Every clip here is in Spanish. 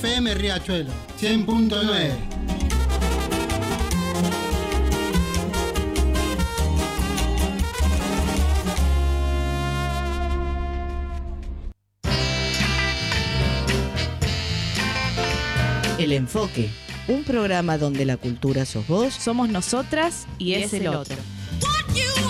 FM Riachuelo 100.9. El Enfoque, un programa donde la cultura sos vos, somos nosotras y, es, el, otro. Un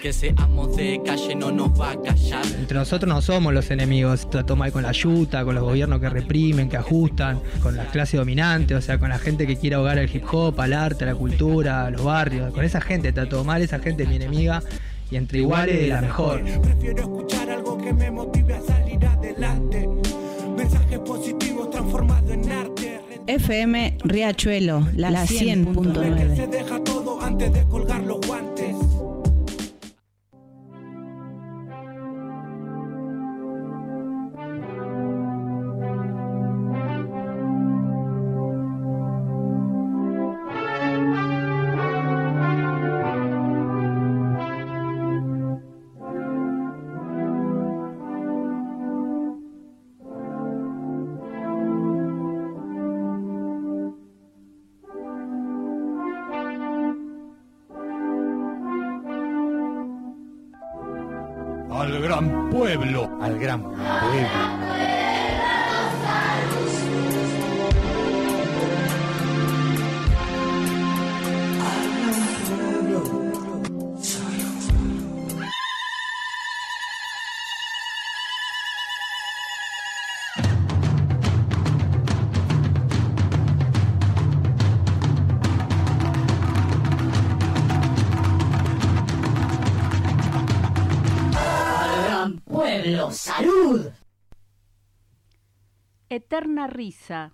Que seamos de calle no nos va a callar. Entre nosotros no somos los enemigos Trató mal con la yuta, con los gobiernos que reprimen, que ajustan Con la clase dominante, o sea, con la gente que quiere ahogar el hip hop, al arte, a la cultura, a los barrios. Con esa gente trató mal, esa gente es mi enemiga Y entre iguales la mejor. Prefiero escuchar algo que me motive a salir adelante. Mensajes positivos transformados en arte. FM Riachuelo, la, se 100.9. deja todo antes de colgar Al gran pueblo. Al gran pueblo. Eterna risa,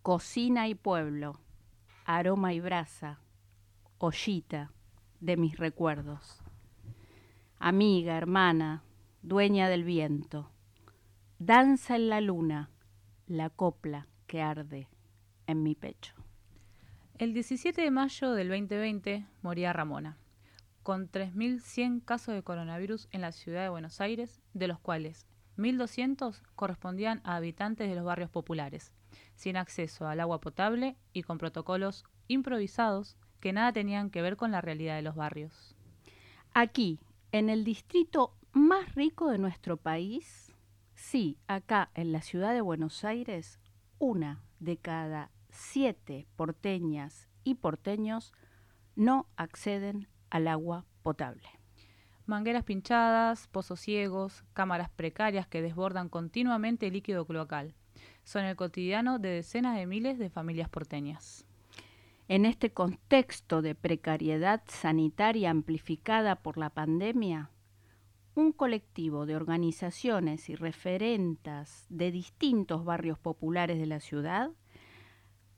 cocina y pueblo, aroma y brasa, ollita de mis recuerdos. Amiga, hermana, dueña del viento, danza en la luna, la copla que arde en mi pecho. El 17 de mayo del 2020 moría Ramona, con 3.100 casos de coronavirus en la ciudad de Buenos Aires, de los cuales 1.200 correspondían a habitantes de los barrios populares, sin acceso al agua potable y con protocolos improvisados que nada tenían que ver con la realidad de los barrios. Aquí, en el distrito más rico de nuestro país, sí, acá en la ciudad de Buenos Aires, una de cada siete porteñas y porteños no acceden al agua potable. Mangueras pinchadas, pozos ciegos, cámaras precarias que desbordan continuamente el líquido cloacal. Son el cotidiano de decenas de miles de familias porteñas. En este contexto de precariedad sanitaria amplificada por la pandemia, un colectivo de organizaciones y referentas de distintos barrios populares de la ciudad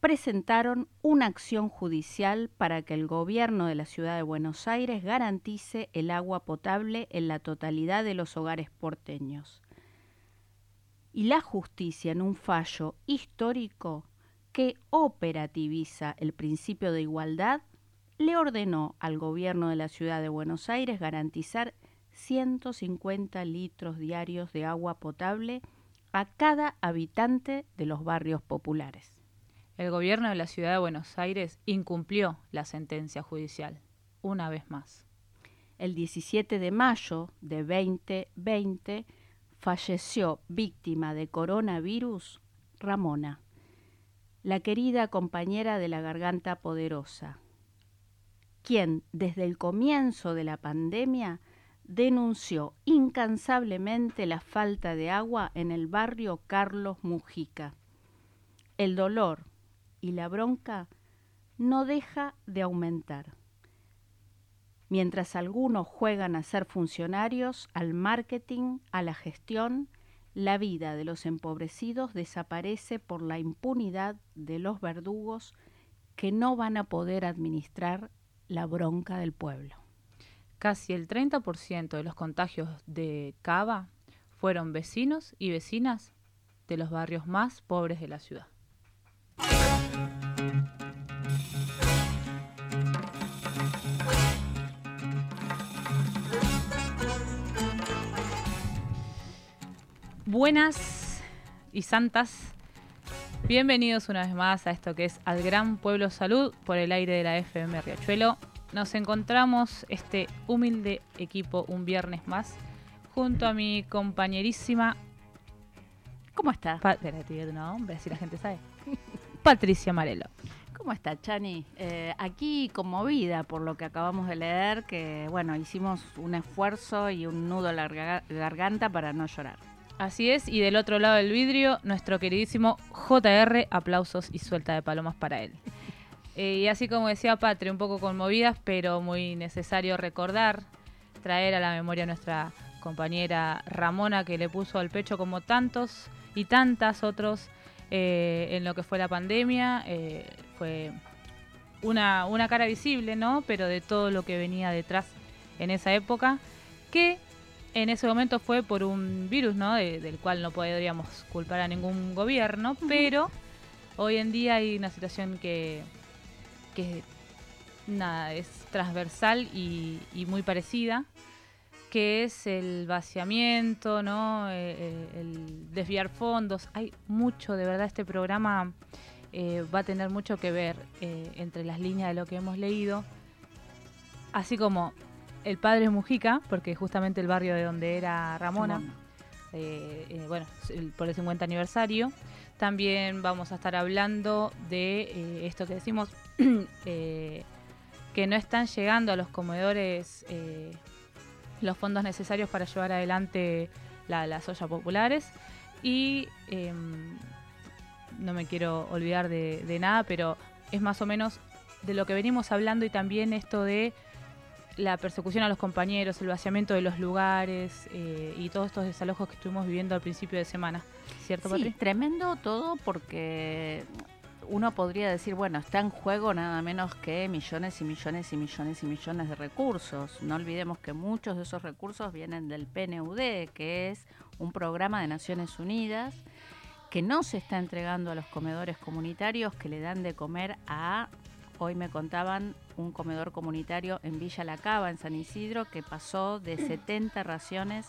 presentaron una acción judicial para que el gobierno de la ciudad de Buenos Aires garantice el agua potable en la totalidad de los hogares porteños. Y la justicia, en un fallo histórico que operativiza el principio de igualdad, le ordenó al gobierno de la ciudad de Buenos Aires garantizar 150 litros diarios de agua potable a cada habitante de los barrios populares. El gobierno de la ciudad de Buenos Aires incumplió la sentencia judicial, una vez más. El 17 de mayo de 2020 falleció víctima de coronavirus Ramona, la querida compañera de la Garganta Poderosa, quien desde el comienzo de la pandemia denunció incansablemente la falta de agua en el barrio Carlos Mujica. El dolor y la bronca no deja de aumentar. Mientras algunos juegan a ser funcionarios, al marketing, a la gestión, la vida de los empobrecidos desaparece por la impunidad de los verdugos que no van a poder administrar la bronca del pueblo. Casi el 30% de los contagios de Cava fueron vecinos y vecinas de los barrios más pobres de la ciudad. Buenas y santas, bienvenidos una vez más a esto que es Al Gran Pueblo Salud por el aire de la FM Riachuelo. Nos encontramos este humilde equipo un viernes más junto a mi compañerísima. ¿Cómo está? Pa Espérate, tu nombre, así la gente sabe. Patricia Marelo. ¿Cómo está, Chani? Eh, aquí conmovida por lo que acabamos de leer, que bueno, hicimos un esfuerzo y un nudo a la garganta para no llorar. Así es, y del otro lado del vidrio, nuestro queridísimo JR, aplausos y suelta de palomas para él. Eh, y así como decía Patria, un poco conmovidas, pero muy necesario recordar, traer a la memoria a nuestra compañera Ramona, que le puso al pecho como tantos y tantas otros eh, en lo que fue la pandemia. Eh, fue una, una cara visible, ¿no? Pero de todo lo que venía detrás en esa época, que en ese momento fue por un virus, ¿no? del cual no podríamos culpar a ningún gobierno, pero hoy en día hay una situación que, que nada, es transversal y, muy parecida, que es el vaciamiento, ¿no? Eh, eh, el desviar fondos. Hay mucho, de verdad, este programa eh, va a tener mucho que ver entre las líneas de lo que hemos leído, así como el padre Mujica, porque justamente el barrio de donde era Ramona, eh, eh, bueno, por el 50 aniversario. También vamos a estar hablando de eh, esto que decimos, que no están llegando a los comedores los fondos necesarios para llevar adelante las ollas populares. Y em, no me quiero olvidar de nada, pero es más o menos de lo que venimos hablando y también esto de la persecución a los compañeros, el vaciamiento de los lugares eh, y todos estos desalojos que estuvimos viviendo al principio de semana. ¿Cierto, sí, tremendo todo porque uno podría decir, bueno, está en juego nada menos que millones y millones y millones y millones de recursos. No olvidemos que muchos de esos recursos vienen del PNUD, que es un programa de Naciones Unidas que no se está entregando a los comedores comunitarios que le dan de comer a Hoy me contaban un comedor comunitario en Villa La Cava, en San Isidro, que pasó de 70 raciones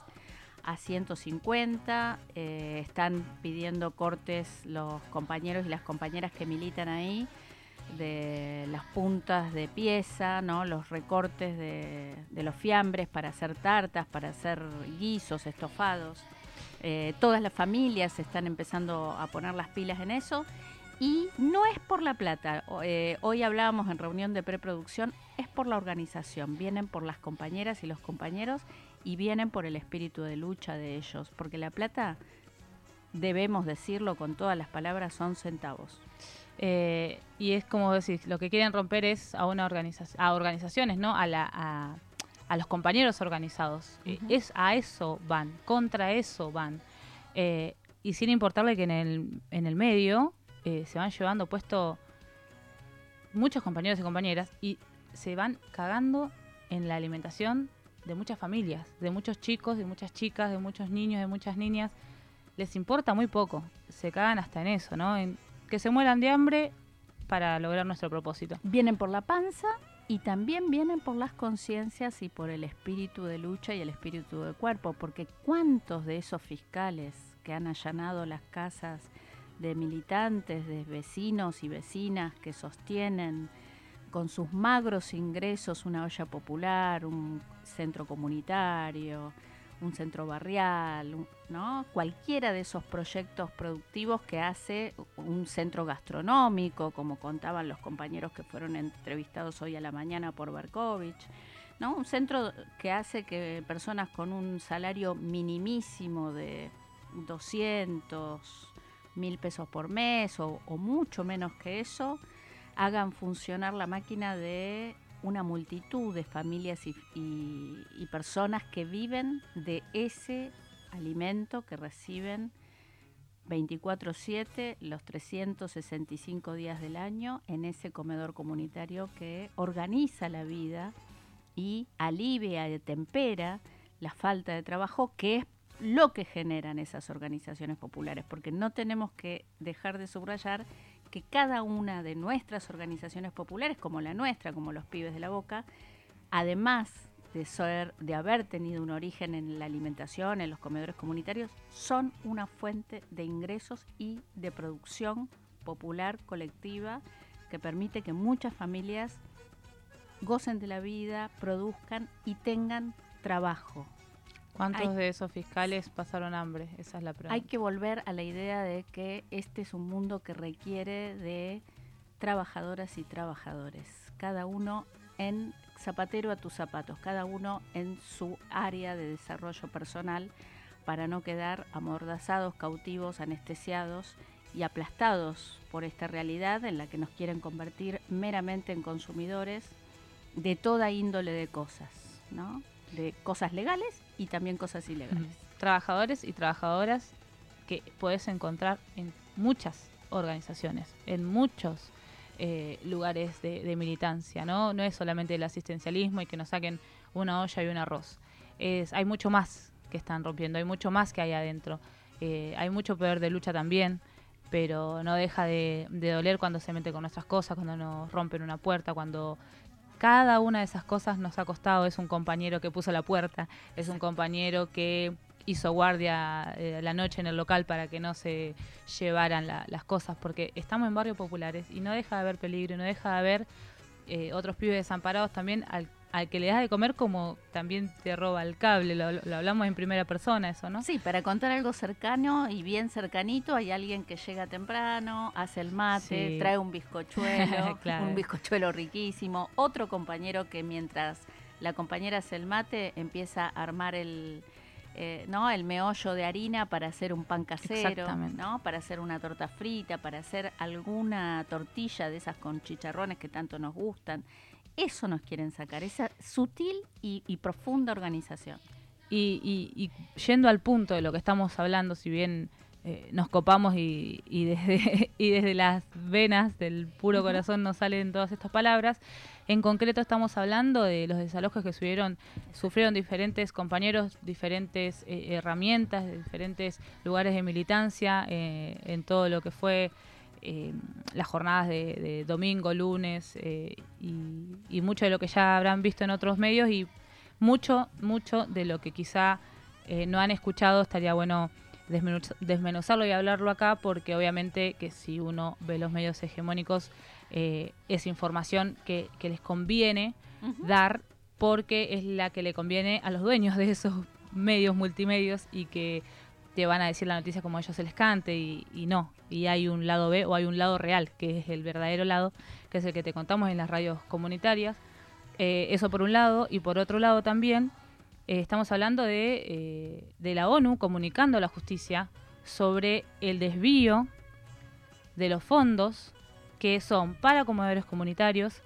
a 150. Eh, están pidiendo cortes los compañeros y las compañeras que militan ahí de las puntas de pieza, ¿no? los recortes de, los fiambres para hacer tartas, para hacer guisos, estofados. Eh, todas las familias están empezando a poner las pilas en eso y no es por la plata, eh, hoy hablábamos en reunión de preproducción, es por la organización, vienen por las compañeras y los compañeros y vienen por el espíritu de lucha de ellos, porque la plata, debemos decirlo con todas las palabras, son centavos. Eh, y es como decir, lo que quieren romper es a una organización, a organizaciones, ¿no? A, la, a, los compañeros organizados. Eh, es a eso van, contra eso van. y sin importarle que en el, en el medio eh, se van llevando puesto muchos compañeros y compañeras y se van cagando en la alimentación de muchas familias, de muchos chicos, de muchas chicas, de muchos niños, de muchas niñas. Les importa muy poco, se cagan hasta en eso, ¿no? En que se mueran de hambre para lograr nuestro propósito. Vienen por la panza y también vienen por las conciencias y por el espíritu de lucha y el espíritu de cuerpo, porque ¿cuántos de esos fiscales que han allanado las casas de militantes, de vecinos y vecinas que sostienen con sus magros ingresos una olla popular, un centro comunitario, un centro barrial, ¿no? Cualquiera de esos proyectos productivos que hace un centro gastronómico, como contaban los compañeros que fueron entrevistados hoy a la mañana por Berkovich, ¿no? Un centro que hace que personas con un salario minimísimo de 200, mil pesos por mes o, mucho menos que eso, hagan funcionar la máquina de una multitud de familias y, y personas que viven de ese alimento que reciben 24/7 los 365 días del año en ese comedor comunitario que organiza la vida y alivia y tempera la falta de trabajo que es lo que generan esas organizaciones populares, porque no tenemos que dejar de subrayar que cada una de nuestras organizaciones populares, como la nuestra, como los pibes de la boca, además de, ser, de haber tenido un origen en la alimentación, en los comedores comunitarios, son una fuente de ingresos y de producción popular colectiva que permite que muchas familias gocen de la vida, produzcan y tengan trabajo. ¿Cuántos de esos fiscales pasaron hambre? Esa es la pregunta. Hay que volver a la idea de que este es un mundo que requiere de trabajadoras y trabajadores, cada uno en zapatero a tus zapatos, cada uno en su área de desarrollo personal para no quedar amordazados, cautivos, anestesiados y aplastados por esta realidad en la que nos quieren convertir meramente en consumidores de toda índole de cosas, ¿no? De cosas legales y también cosas ilegales. Trabajadores y trabajadoras que puedes encontrar en muchas organizaciones, en muchos eh, lugares de, militancia, ¿no? No es solamente el asistencialismo y que nos saquen una olla y un arroz. Es, hay mucho más que están rompiendo, hay mucho más que hay adentro. Eh, hay mucho poder de lucha también, pero no deja de, doler cuando se mete con nuestras cosas, cuando nos rompen una puerta, cuando cada una de esas cosas nos ha costado. Es un compañero que puso la puerta, es un compañero que hizo guardia eh, la noche en el local para que no se llevaran las cosas, porque estamos en barrios populares y no deja de haber peligro, no deja de haber eh, otros pibes desamparados también al, que le das de comer como también te roba el cable, lo, hablamos en primera persona eso, ¿no? Sí, para contar algo cercano y bien cercanito, hay alguien que llega temprano, hace el mate, trae un bizcochuelo, un bizcochuelo riquísimo, otro compañero que mientras la compañera hace el mate empieza a armar el eh, ¿no? el meollo de harina para hacer un pan casero, ¿no? para hacer una torta frita, para hacer alguna tortilla de esas con chicharrones que tanto nos gustan. Eso nos quieren sacar, esa sutil y, profunda organización. Y, yendo al punto de lo que estamos hablando, si bien eh, nos copamos y, desde, y desde las venas del puro corazón nos salen todas estas palabras, en concreto estamos hablando de los desalojos que subieron, sufrieron diferentes compañeros, diferentes eh, herramientas, diferentes lugares de militancia eh, en todo lo que fue eh, las jornadas de, domingo, lunes y, y, mucho de lo que ya habrán visto en otros medios y mucho, mucho de lo que quizá no han escuchado estaría bueno desmenuzarlo y hablarlo acá porque obviamente que si uno ve los medios hegemónicos eh, es información que, les conviene dar porque es la que le conviene a los dueños de esos medios multimedios y que te van a decir la noticia como a ellos se les cante y, no. Y hay un lado B o hay un lado real, que es el verdadero lado, que es el que te contamos en las radios comunitarias. Eh, eso por un lado. Y por otro lado también eh, estamos hablando de, de la ONU comunicando a la justicia sobre el desvío de los fondos que son para comedores comunitarios,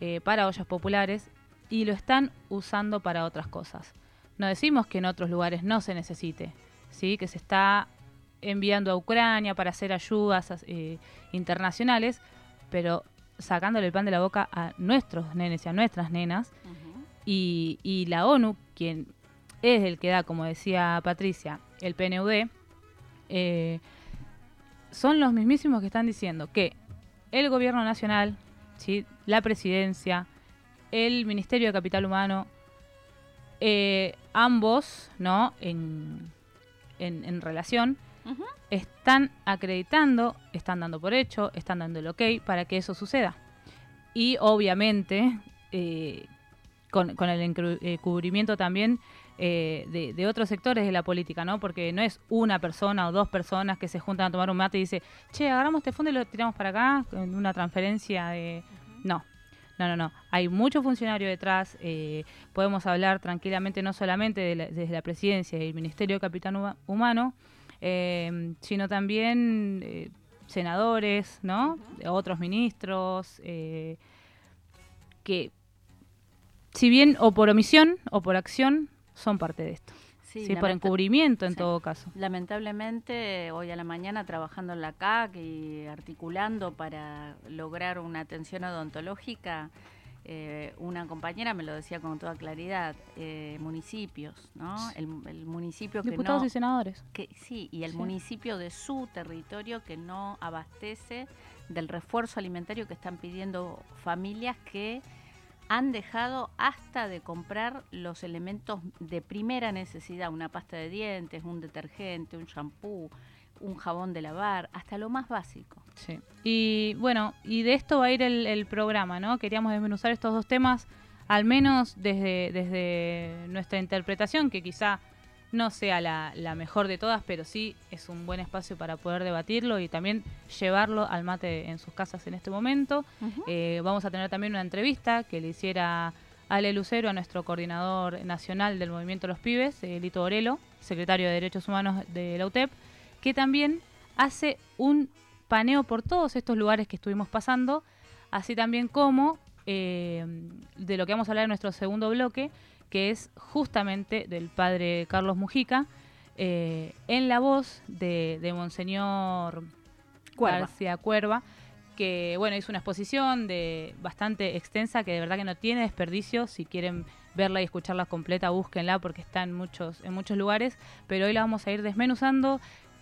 eh, para ollas populares, y lo están usando para otras cosas. No decimos que en otros lugares no se necesite, ¿sí? que se está enviando a Ucrania para hacer ayudas eh, internacionales, pero sacándole el pan de la boca a nuestros nenes y a nuestras nenas. y, la ONU, quien es el que da, como decía Patricia, el PNUD, eh, son los mismísimos que están diciendo que el gobierno nacional, ¿sí? la presidencia, el Ministerio de Capital Humano, eh, ambos, ¿no? En, en, relación, están acreditando, están dando por hecho, están dando el ok para que eso suceda. Y obviamente, eh, con, con, el encubrimiento también eh, de, otros sectores de la política, ¿no? Porque no es una persona o dos personas que se juntan a tomar un mate y dice, che, agarramos este fondo y lo tiramos para acá, en una transferencia de... No, no, no, no. Hay mucho funcionario detrás. Eh, podemos hablar tranquilamente no solamente desde la presidencia y el Ministerio de Capitán Humano, eh, sino también senadores, ¿no? Otros ministros que si bien o por omisión o por acción, son parte de esto. Sí, por encubrimiento en todo caso. Lamentablemente, hoy a la mañana trabajando en la CAC y articulando para lograr una atención odontológica, eh, una compañera me lo decía con toda claridad, eh, municipios, ¿no? El, municipio que Diputados y senadores. Que, sí, y el municipio de su territorio que no abastece del refuerzo alimentario que están pidiendo familias que han dejado hasta de comprar los elementos de primera necesidad, una pasta de dientes, un detergente, un shampoo, un jabón de lavar, hasta lo más básico. Sí. Y bueno, y de esto va a ir el, programa, ¿no? Queríamos desmenuzar estos dos temas, al menos desde, desde nuestra interpretación, que quizá no sea la, mejor de todas, pero sí es un buen espacio para poder debatirlo y también llevarlo al mate en sus casas en este momento. Eh, vamos a tener también una entrevista que le hiciera Ale Lucero a nuestro coordinador nacional del Movimiento de los Pibes, eh, Lito Orelo, secretario de Derechos Humanos de la UTEP, que también hace un paneo por todos estos lugares que estuvimos pasando, así también como eh, de lo que vamos a hablar en nuestro segundo bloque, que es justamente del padre Carlos Mujica, eh, en la voz de, Monseñor García Cuerva, que bueno, hizo una exposición de bastante extensa que de verdad que no tiene desperdicio. Si quieren verla y escucharla completa, búsquenla porque está en muchos, en muchos lugares. Pero hoy la vamos a ir desmenuzando.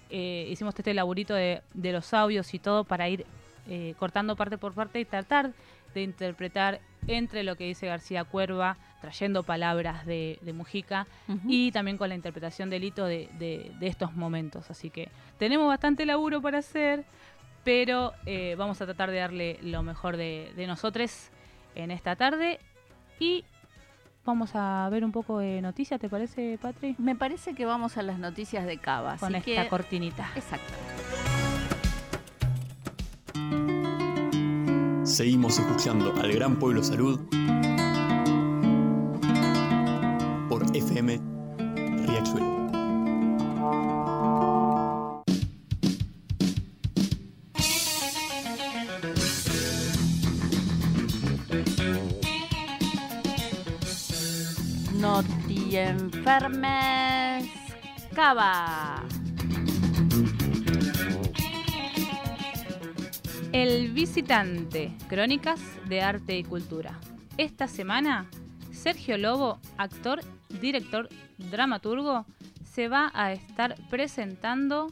Eh, hicimos este laburito de, los audios y todo para ir eh, cortando parte por parte y tratar de interpretar entre lo que dice García Cuerva, trayendo palabras de, Mujica, y también con la interpretación del hito de, estos momentos. Así que tenemos bastante laburo para hacer, pero eh, vamos a tratar de darle lo mejor de, nosotros en esta tarde. Y vamos a ver un poco de noticias, ¿te parece, Patri? Me parece que vamos a las noticias de Cava. Con esta cortinita. Exacto. Seguimos escuchando al Gran Pueblo Salud por FM Riachuelo. No te enfermes, cava. El visitante, Crónicas de Arte y Cultura. Esta semana, Sergio Lobo, actor, director, dramaturgo, se va a estar presentando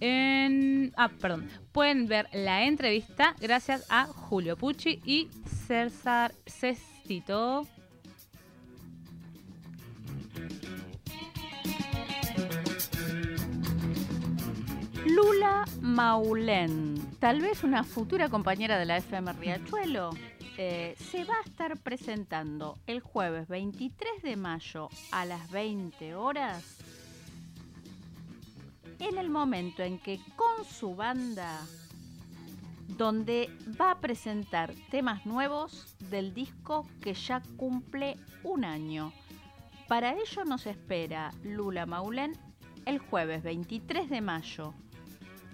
en... Ah, perdón. Pueden ver la entrevista gracias a Julio Pucci y César Cestito Lula Maulén, tal vez una futura compañera de la FM Riachuelo, eh, se va a estar presentando el jueves 23 de mayo a las 20 horas en el momento en que con su banda, donde va a presentar temas nuevos del disco que ya cumple un año. Para ello nos espera Lula Maulén el jueves 23 de mayo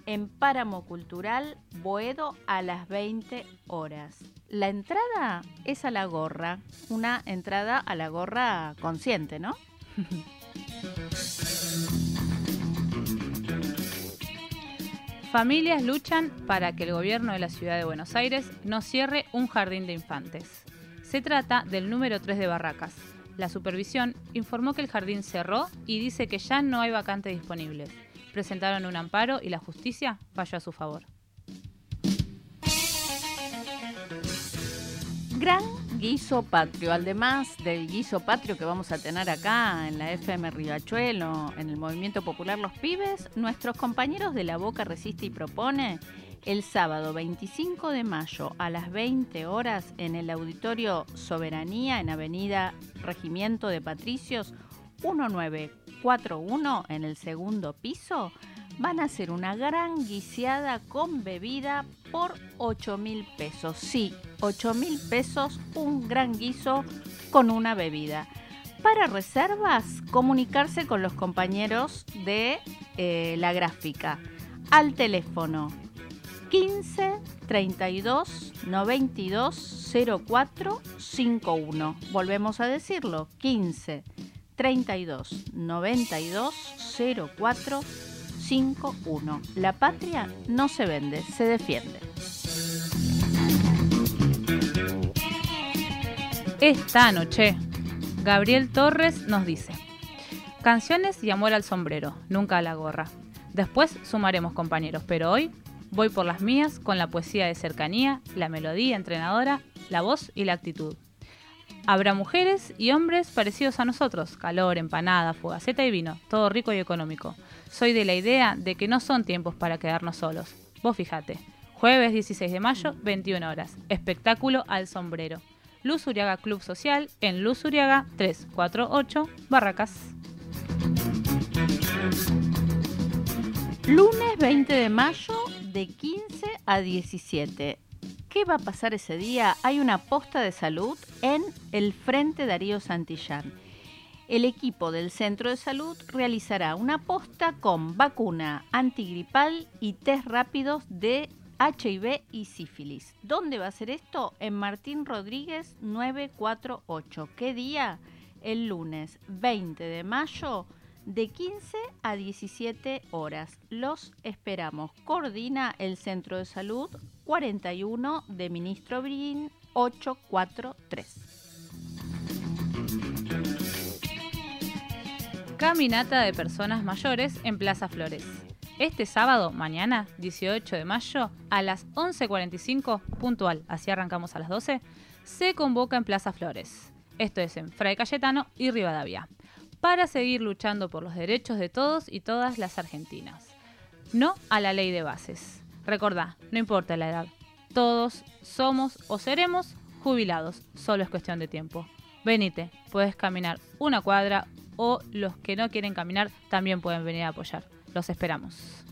en Páramo Cultural Boedo a las 20 horas. La entrada es a la gorra, una entrada a la gorra consciente, ¿no? Familias luchan para que el gobierno de la ciudad de Buenos Aires no cierre un jardín de infantes. Se trata del número 3 de Barracas. La supervisión informó que el jardín cerró y dice que ya no hay vacantes disponibles presentaron un amparo y la justicia falló a su favor. Gran guiso patrio, además del guiso patrio que vamos a tener acá en la FM Riachuelo, en el Movimiento Popular Los Pibes, nuestros compañeros de La Boca Resiste y Propone el sábado 25 de mayo a las 20 horas en el Auditorio Soberanía en Avenida Regimiento de Patricios 1941 en el segundo piso van a hacer una gran guiseada con bebida por 8 mil pesos. Sí, 8 mil pesos, un gran guiso con una bebida. Para reservas, comunicarse con los compañeros de eh, la gráfica al teléfono 15 32 92 04 51. Volvemos a decirlo, 15 32 92 04 51. La patria no se vende, se defiende. Esta noche, Gabriel Torres nos dice, canciones y amor al sombrero, nunca a la gorra. Después sumaremos compañeros, pero hoy voy por las mías con la poesía de cercanía, la melodía entrenadora, la voz y la actitud. Habrá mujeres y hombres parecidos a nosotros, calor, empanada, fugaceta y vino, todo rico y económico. Soy de la idea de que no son tiempos para quedarnos solos. Vos fijate, jueves 16 de mayo, 21 horas, espectáculo al sombrero. Luz Uriaga Club Social en Luz Uriaga 348 Barracas. Lunes 20 de mayo de 15 a 17. ¿Qué va a pasar ese día? Hay una posta de salud en el Frente Darío Santillán. El equipo del Centro de Salud realizará una posta con vacuna antigripal y test rápidos de HIV y sífilis. ¿Dónde va a ser esto? En Martín Rodríguez 948. ¿Qué día? El lunes 20 de mayo de 15 a 17 horas. Los esperamos. Coordina el Centro de Salud 41 de Ministro Brin 843. Caminata de personas mayores en Plaza Flores. Este sábado, mañana, 18 de mayo, a las 11.45, puntual, así arrancamos a las 12, se convoca en Plaza Flores. Esto es en Fray Cayetano y Rivadavia para seguir luchando por los derechos de todos y todas las argentinas. No a la ley de bases. Recordá, no importa la edad, todos somos o seremos jubilados, solo es cuestión de tiempo. Venite, puedes caminar una cuadra o los que no quieren caminar también pueden venir a apoyar. Los esperamos.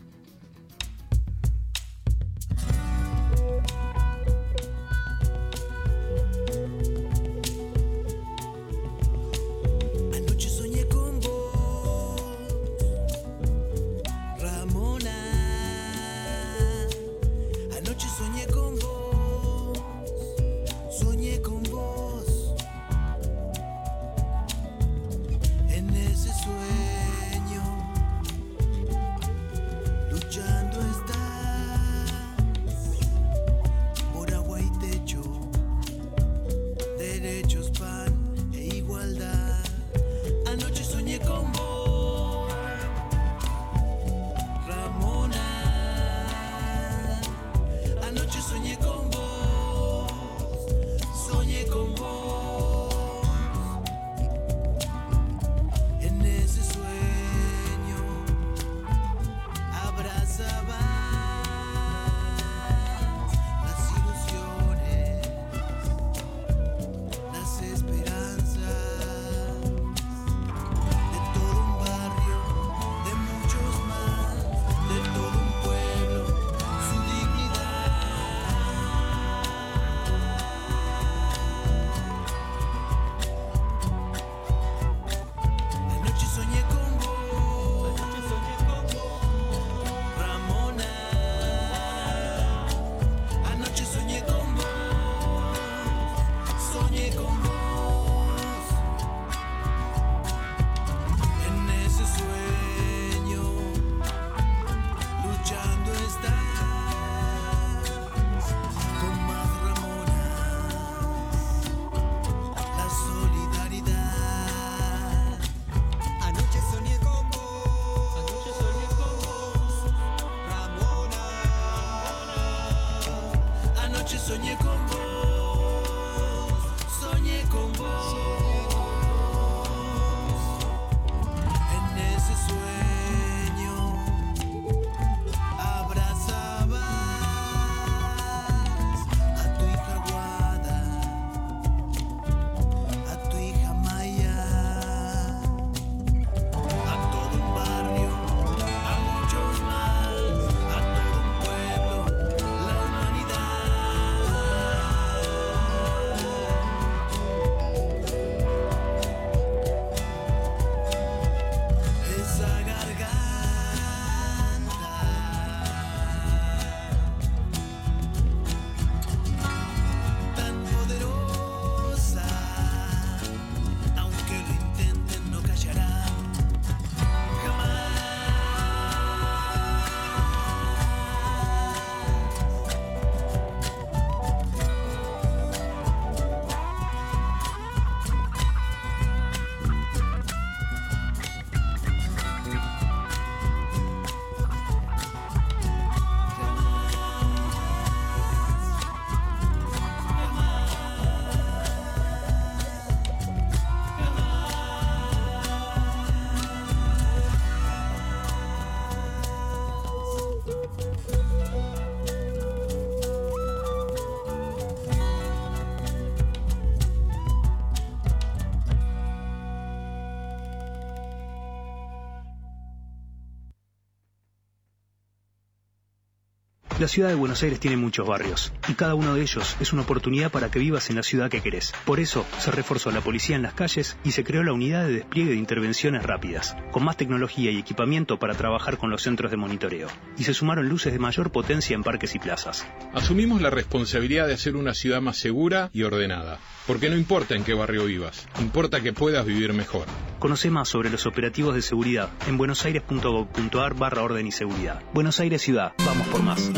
La ciudad de Buenos Aires tiene muchos barrios y cada uno de ellos es una oportunidad para que vivas en la ciudad que querés. Por eso se reforzó la policía en las calles y se creó la unidad de despliegue de intervenciones rápidas, con más tecnología y equipamiento para trabajar con los centros de monitoreo. Y se sumaron luces de mayor potencia en parques y plazas. Asumimos la responsabilidad de hacer una ciudad más segura y ordenada. Porque no importa en qué barrio vivas, importa que puedas vivir mejor. Conoce más sobre los operativos de seguridad en buenosaires.gov.ar barra orden y seguridad. Buenos Aires Ciudad, vamos por más.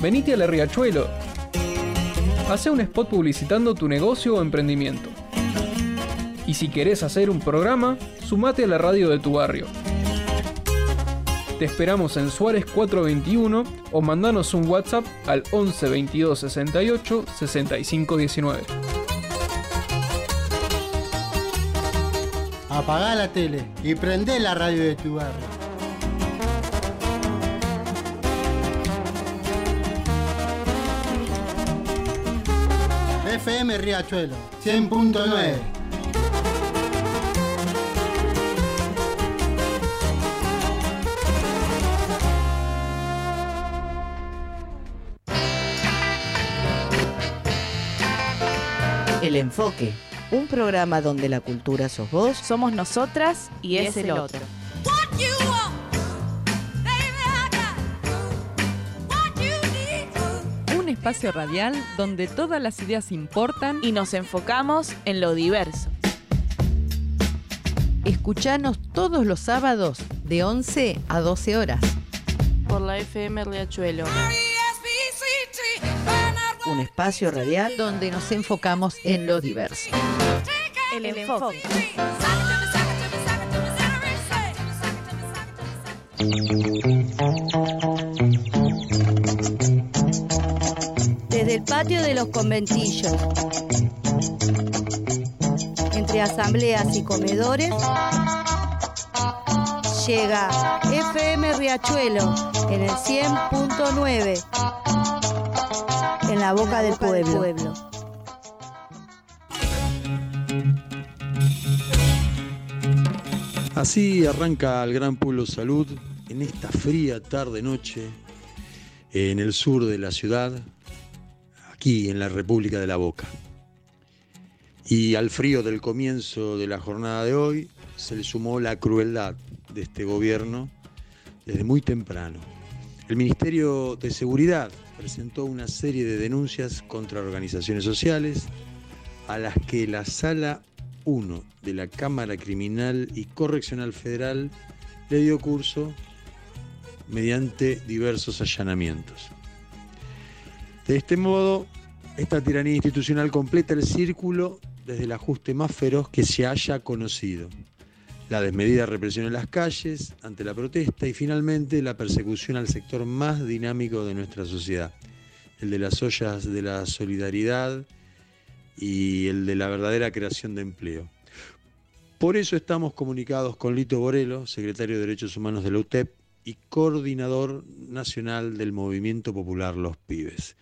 Venite a la Riachuelo. Hace un spot publicitando tu negocio o emprendimiento. Y si querés hacer un programa, sumate a la radio de tu barrio. Te esperamos en Suárez 421 o mandanos un WhatsApp al 11 22 68 65 19. Apagá la tele y prendé la radio de tu barrio. FM Riachuelo 100.9 El Enfoque, un programa donde la cultura sos vos, somos nosotras y, es, el otro. Un espacio radial donde todas las ideas importan y nos enfocamos en lo diverso. Escuchanos todos los sábados de 11 a 12 horas. Por la FM Riachuelo. Un espacio radial donde nos enfocamos en lo diverso. El enfoque. Desde el patio de los conventillos, entre asambleas y comedores, llega FM Riachuelo en el 100.9, en la boca del pueblo. Así arranca el Gran Pueblo Salud en esta fría tarde-noche en el sur de la ciudad, aquí en la República de la Boca. Y al frío del comienzo de la jornada de hoy se le sumó la crueldad de este gobierno desde muy temprano. El Ministerio de Seguridad presentó una serie de denuncias contra organizaciones sociales a las que la Sala 1 de la Cámara Criminal y Correccional Federal le dio curso mediante diversos allanamientos. De este modo, esta tiranía institucional completa el círculo desde el ajuste más feroz que se haya conocido, la desmedida represión en las calles ante la protesta y finalmente la persecución al sector más dinámico de nuestra sociedad, el de las ollas de la solidaridad y el de la verdadera creación de empleo. Por eso estamos comunicados con Lito Borelo, secretario de Derechos Humanos de la UTEP y coordinador nacional del Movimiento Popular Los Pibes.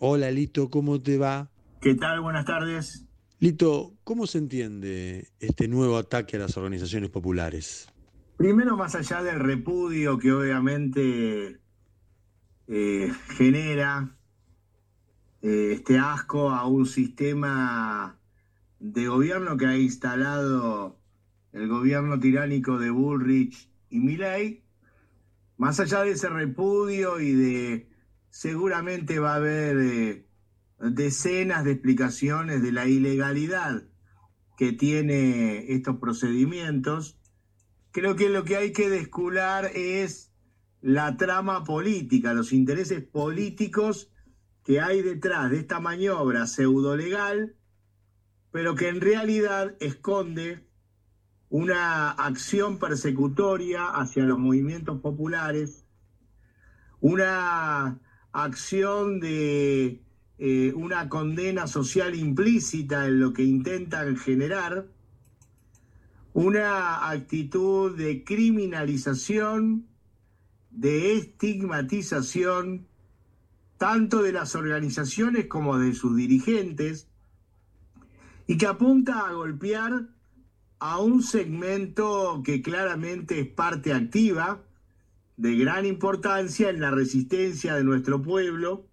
Hola Lito, ¿cómo te va? ¿Qué tal? Buenas tardes. Lito, ¿cómo se entiende este nuevo ataque a las organizaciones populares? Primero, más allá del repudio que obviamente eh, genera eh, este asco a un sistema de gobierno que ha instalado el gobierno tiránico de Bullrich y Milley, más allá de ese repudio y de seguramente va a haber eh, decenas de explicaciones de la ilegalidad que tiene estos procedimientos, creo que lo que hay que descular es la trama política, los intereses políticos que hay detrás de esta maniobra pseudo legal, pero que en realidad esconde una acción persecutoria hacia los movimientos populares, una acción de eh, una condena social implícita en lo que intentan generar, una actitud de criminalización, de estigmatización, tanto de las organizaciones como de sus dirigentes, y que apunta a golpear a un segmento que claramente es parte activa, de gran importancia en la resistencia de nuestro pueblo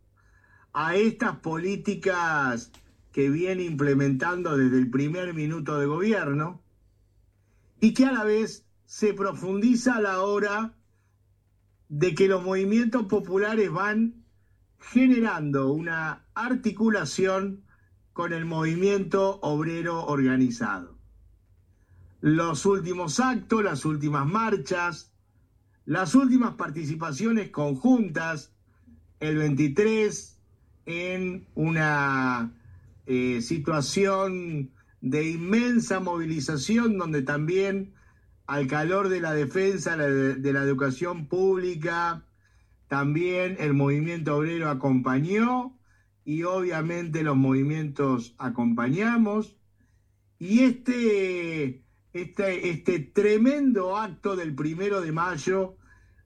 a estas políticas que viene implementando desde el primer minuto de gobierno y que a la vez se profundiza a la hora de que los movimientos populares van generando una articulación con el movimiento obrero organizado. Los últimos actos, las últimas marchas, las últimas participaciones conjuntas, el 23 en una eh, situación de inmensa movilización donde también al calor de la defensa de la educación pública, también el movimiento obrero acompañó y obviamente los movimientos acompañamos. Y este, este, este tremendo acto del primero de mayo,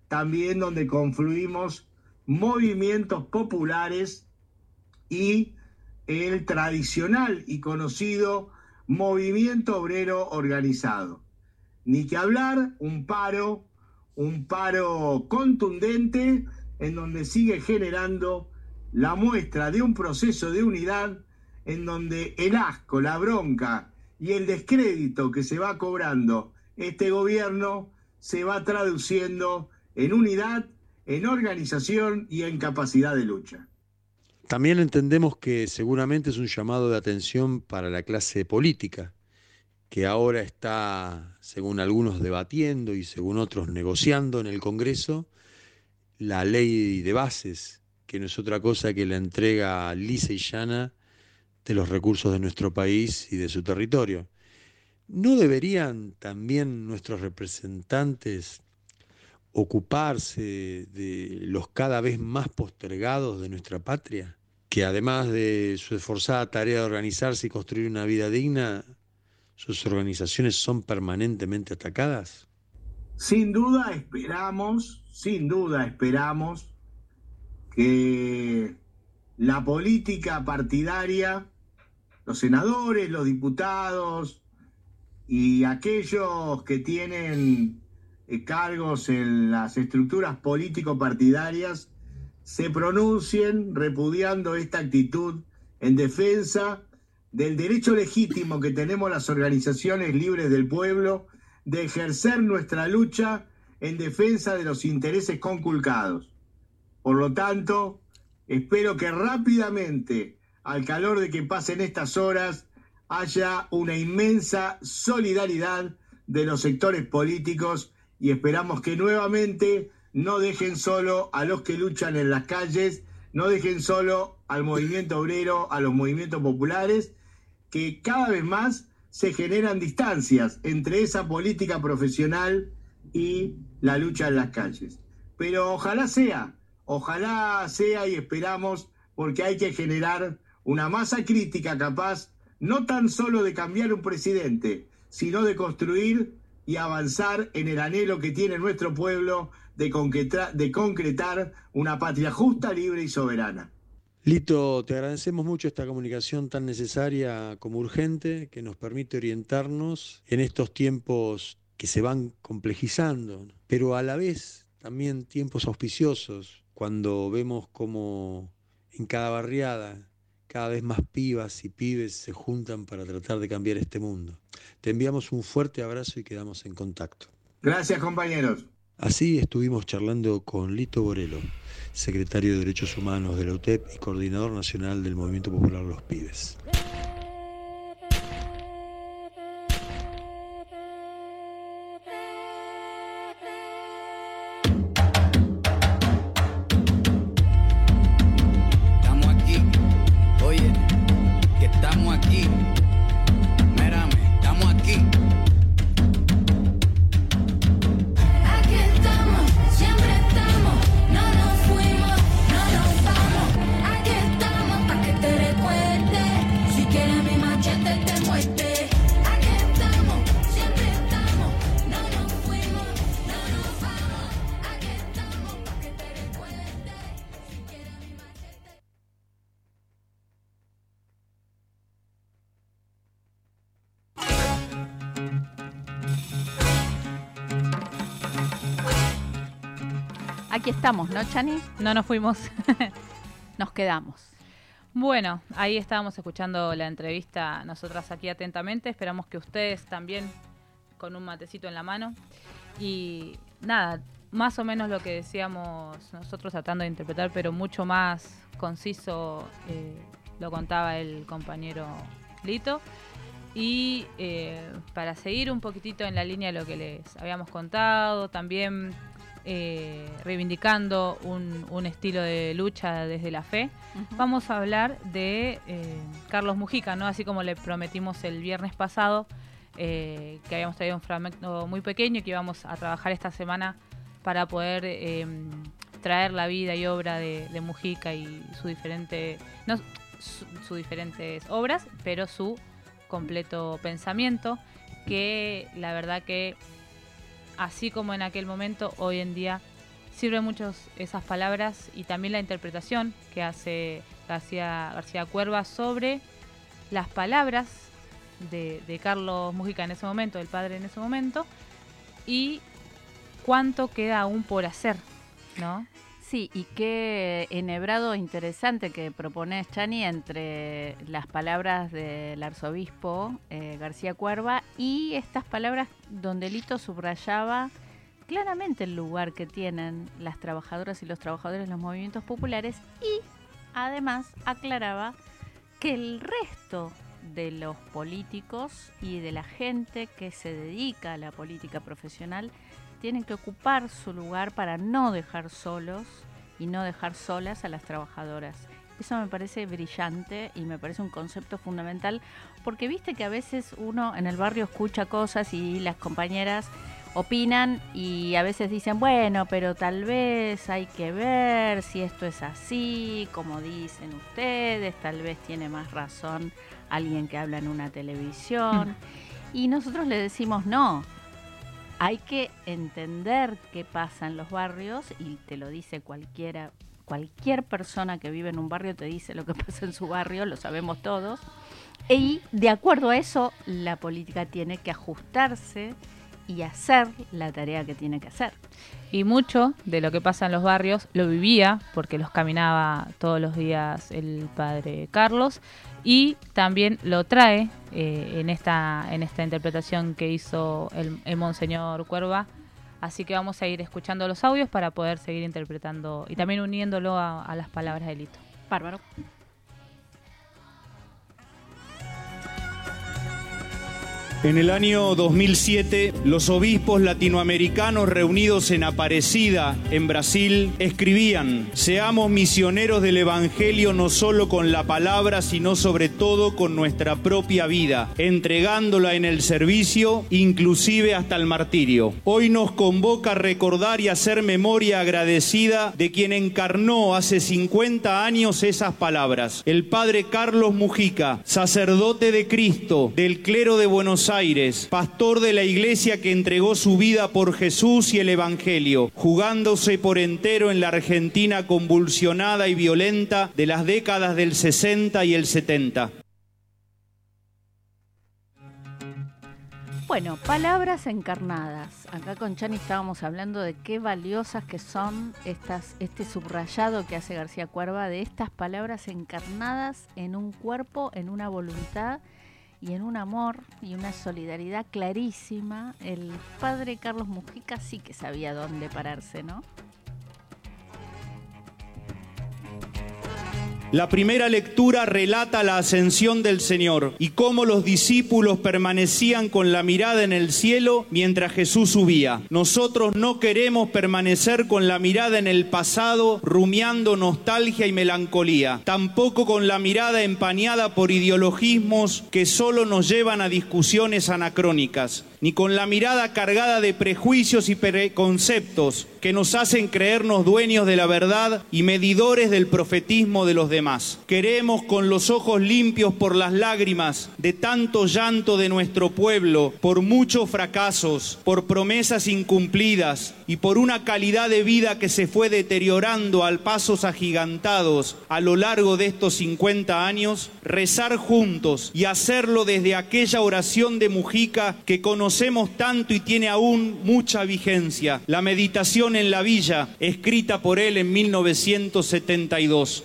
también donde confluimos movimientos populares y el tradicional y conocido movimiento obrero organizado. Ni que hablar, un paro, un paro contundente en donde sigue generando la muestra de un proceso de unidad en donde el asco, la bronca y el descrédito que se va cobrando este gobierno se va traduciendo en unidad, en organización y en capacidad de lucha. También entendemos que seguramente es un llamado de atención para la clase política, que ahora está, según algunos, debatiendo y según otros negociando en el Congreso la ley de bases, que no es otra cosa que la entrega lisa y llana de los recursos de nuestro país y de su territorio. ¿No deberían también nuestros representantes ocuparse de los cada vez más postergados de nuestra patria? Que además de su esforzada tarea de organizarse y construir una vida digna, sus organizaciones son permanentemente atacadas? Sin duda esperamos, sin duda esperamos que la política partidaria, los senadores, los diputados y aquellos que tienen eh, cargos en las estructuras político-partidarias se pronuncien repudiando esta actitud en defensa del derecho legítimo que tenemos las organizaciones libres del pueblo de ejercer nuestra lucha en defensa de los intereses conculcados. Por lo tanto, espero que rápidamente, al calor de que pasen estas horas, haya una inmensa solidaridad de los sectores políticos y esperamos que nuevamente no dejen solo a los que luchan en las calles, no dejen solo al movimiento obrero, a los movimientos populares, que cada vez más se generan distancias entre esa política profesional y la lucha en las calles. Pero ojalá sea, ojalá sea y esperamos, porque hay que generar una masa crítica capaz no tan solo de cambiar un presidente, sino de construir y avanzar en el anhelo que tiene nuestro pueblo de concretar, de concretar una patria justa, libre y soberana. Lito, te agradecemos mucho esta comunicación tan necesaria como urgente que nos permite orientarnos en estos tiempos que se van complejizando, pero a la vez también tiempos auspiciosos, cuando vemos como en cada barriada cada vez más pibas y pibes se juntan para tratar de cambiar este mundo. Te enviamos un fuerte abrazo y quedamos en contacto. Gracias compañeros. Así estuvimos charlando con Lito Borelo, secretario de Derechos Humanos de la UTEP y coordinador nacional del Movimiento Popular Los Pibes. ¿No, Chani? No nos fuimos. nos quedamos. Bueno, ahí estábamos escuchando la entrevista nosotras aquí atentamente. Esperamos que ustedes también con un matecito en la mano. Y nada, más o menos lo que decíamos nosotros tratando de interpretar, pero mucho más conciso eh, lo contaba el compañero Lito. Y eh, para seguir un poquitito en la línea de lo que les habíamos contado, también eh, reivindicando un, estilo de lucha desde la fe, vamos a hablar de eh, Carlos Mujica, ¿no? Así como le prometimos el viernes pasado, eh, que habíamos traído un fragmento muy pequeño y que íbamos a trabajar esta semana para poder em, traer la vida y obra de, Mujica y su diferente, no, sus diferentes obras, pero su completo pensamiento, que la verdad que así como en aquel momento, hoy en día sirven mucho esas palabras y también la interpretación que hace García, García Cuerva sobre las palabras de, Carlos Mujica en ese momento, del padre en ese momento, y cuánto queda aún por hacer, ¿no? Sí, y qué enhebrado interesante que propones, Chani, entre las palabras del arzobispo eh, García Cuerva y estas palabras donde Lito subrayaba claramente el lugar que tienen las trabajadoras y los trabajadores en los movimientos populares y además aclaraba que el resto de los políticos y de la gente que se dedica a la política profesional tienen que ocupar su lugar para no dejar solos y no dejar solas a las trabajadoras. Eso me parece brillante y me parece un concepto fundamental porque viste que a veces uno en el barrio escucha cosas y las compañeras opinan y a veces dicen, bueno, pero tal vez hay que ver si esto es así, como dicen ustedes, tal vez tiene más razón alguien que habla en una televisión. y nosotros le decimos, no, hay que entender qué pasa en los barrios y te lo dice cualquiera, cualquier persona que vive en un barrio te dice lo que pasa en su barrio, lo sabemos todos. Y de acuerdo a eso, la política tiene que ajustarse y hacer la tarea que tiene que hacer. Y mucho de lo que pasa en los barrios lo vivía porque los caminaba todos los días el padre Carlos y también lo trae eh, en, esta, en esta interpretación que hizo el, Monseñor Cuerva. Así que vamos a ir escuchando los audios para poder seguir interpretando y también uniéndolo a, a las palabras de Lito. Bárbaro. En el año 2007, los obispos latinoamericanos reunidos en Aparecida, en Brasil, escribían, seamos misioneros del Evangelio no solo con la palabra, sino sobre todo con nuestra propia vida, entregándola en el servicio, inclusive hasta el martirio. Hoy nos convoca a recordar y hacer memoria agradecida de quien encarnó hace 50 años esas palabras, el padre Carlos Mujica, sacerdote de Cristo, del clero de Buenos Aires, pastor de la iglesia que entregó su vida por Jesús y el Evangelio, jugándose por entero en la Argentina convulsionada y violenta de las décadas del 60 y el 70. Bueno, palabras encarnadas. Acá con Chani estábamos hablando de qué valiosas que son estas, este subrayado que hace García Cuerva de estas palabras encarnadas en un cuerpo, en una voluntad y en un amor y una solidaridad clarísima, el padre Carlos Mujica sí que sabía dónde pararse, ¿no? La primera lectura relata la ascensión del Señor y cómo los discípulos permanecían con la mirada en el cielo mientras Jesús subía. Nosotros no queremos permanecer con la mirada en el pasado, rumiando nostalgia y melancolía, tampoco con la mirada empañada por ideologismos que solo nos llevan a discusiones anacrónicas ni con la mirada cargada de prejuicios y preconceptos que nos hacen creernos dueños de la verdad y medidores del profetismo de los demás. Queremos con los ojos limpios por las lágrimas de tanto llanto de nuestro pueblo, por muchos fracasos, por promesas incumplidas y por una calidad de vida que se fue deteriorando al pasos agigantados a lo largo de estos 50 años, rezar juntos y hacerlo desde aquella oración de Mujica que conocemos conocemos tanto y tiene aún mucha vigencia. La meditación en la villa, escrita por él en 1972.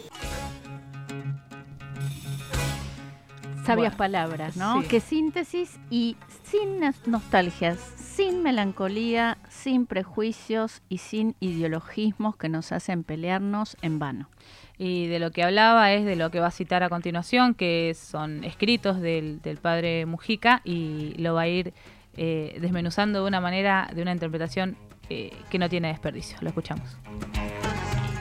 Sabias palabras, ¿no? sí. Qué síntesis y sin nos- nostalgias, sin melancolía, sin prejuicios y sin ideologismos que nos hacen pelearnos en vano. Y de lo que hablaba es de lo que va a citar a continuación, que son escritos del, del padre Mujica y lo va a ir eh, desmenuzando de una manera, de una interpretación eh, que no tiene desperdicio. Lo escuchamos.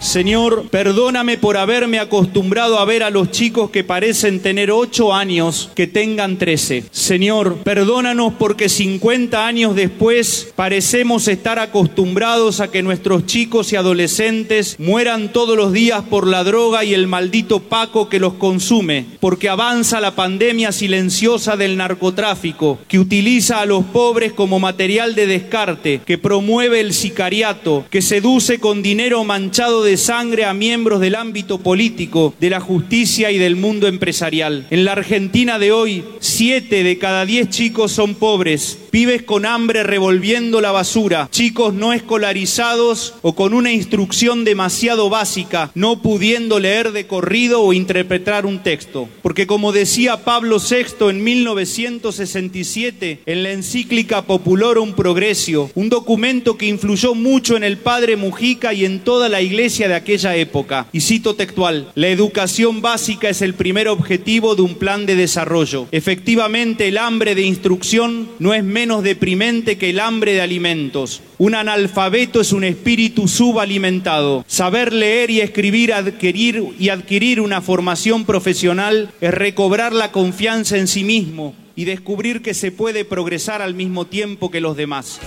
Señor, perdóname por haberme acostumbrado a ver a los chicos que parecen tener 8 años que tengan 13. Señor, perdónanos porque 50 años después parecemos estar acostumbrados a que nuestros chicos y adolescentes mueran todos los días por la droga y el maldito Paco que los consume, porque avanza la pandemia silenciosa del narcotráfico, que utiliza a los pobres como material de descarte, que promueve el sicariato, que seduce con dinero manchado de sangre a miembros del ámbito político, de la justicia y del mundo empresarial. En la Argentina de hoy, siete de cada diez chicos son pobres, pibes con hambre revolviendo la basura, chicos no escolarizados o con una instrucción demasiado básica, no pudiendo leer de corrido o interpretar un texto. Porque como decía Pablo VI en 1967 en la encíclica Populorum Progressio, un documento que influyó mucho en el padre Mujica y en toda la iglesia de aquella época. Y cito textual, la educación básica es el primer objetivo de un plan de desarrollo. Efectivamente, el hambre de instrucción no es menos deprimente que el hambre de alimentos. Un analfabeto es un espíritu subalimentado. Saber leer y escribir, adquirir y adquirir una formación profesional es recobrar la confianza en sí mismo y descubrir que se puede progresar al mismo tiempo que los demás.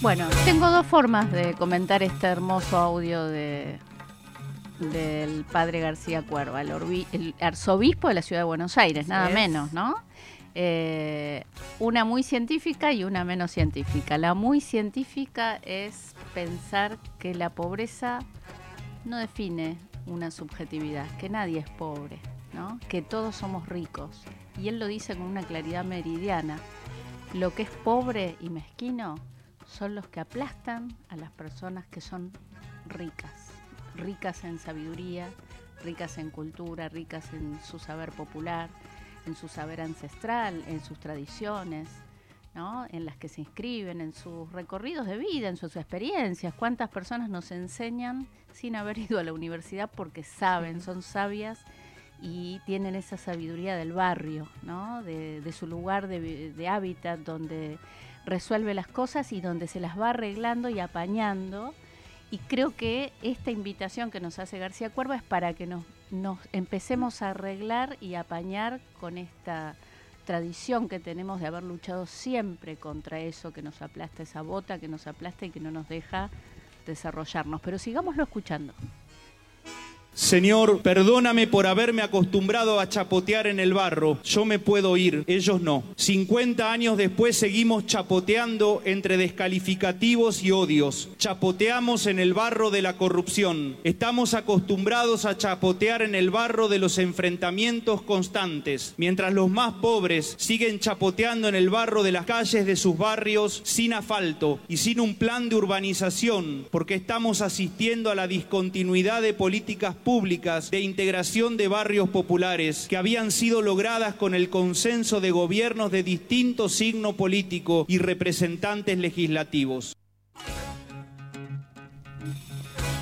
Bueno, tengo dos formas de comentar este hermoso audio de del padre García Cuerva, el, orbi- el arzobispo de la ciudad de Buenos Aires, nada es. menos, ¿no? Eh, una muy científica y una menos científica. La muy científica es pensar que la pobreza no define una subjetividad, que nadie es pobre, ¿no? que todos somos ricos. Y él lo dice con una claridad meridiana. Lo que es pobre y mezquino son los que aplastan a las personas que son ricas, ricas en sabiduría, ricas en cultura, ricas en su saber popular, en su saber ancestral, en sus tradiciones, ¿no? en las que se inscriben, en sus recorridos de vida, en sus experiencias. ¿Cuántas personas nos enseñan sin haber ido a la universidad porque saben, son sabias y tienen esa sabiduría del barrio, ¿no? de, de su lugar de hábitat donde resuelve las cosas y donde se las va arreglando y apañando. Y creo que esta invitación que nos hace García Cuerva es para que nos, nos empecemos a arreglar y apañar con esta tradición que tenemos de haber luchado siempre contra eso que nos aplasta, esa bota que nos aplasta y que no nos deja desarrollarnos. Pero sigámoslo escuchando. Señor, perdóname por haberme acostumbrado a chapotear en el barro. Yo me puedo ir, ellos no. 50 años después seguimos chapoteando entre descalificativos y odios. Chapoteamos en el barro de la corrupción. Estamos acostumbrados a chapotear en el barro de los enfrentamientos constantes, mientras los más pobres siguen chapoteando en el barro de las calles de sus barrios sin asfalto y sin un plan de urbanización, porque estamos asistiendo a la discontinuidad de políticas públicas de integración de barrios populares que habían sido logradas con el consenso de gobiernos de distinto signo político y representantes legislativos.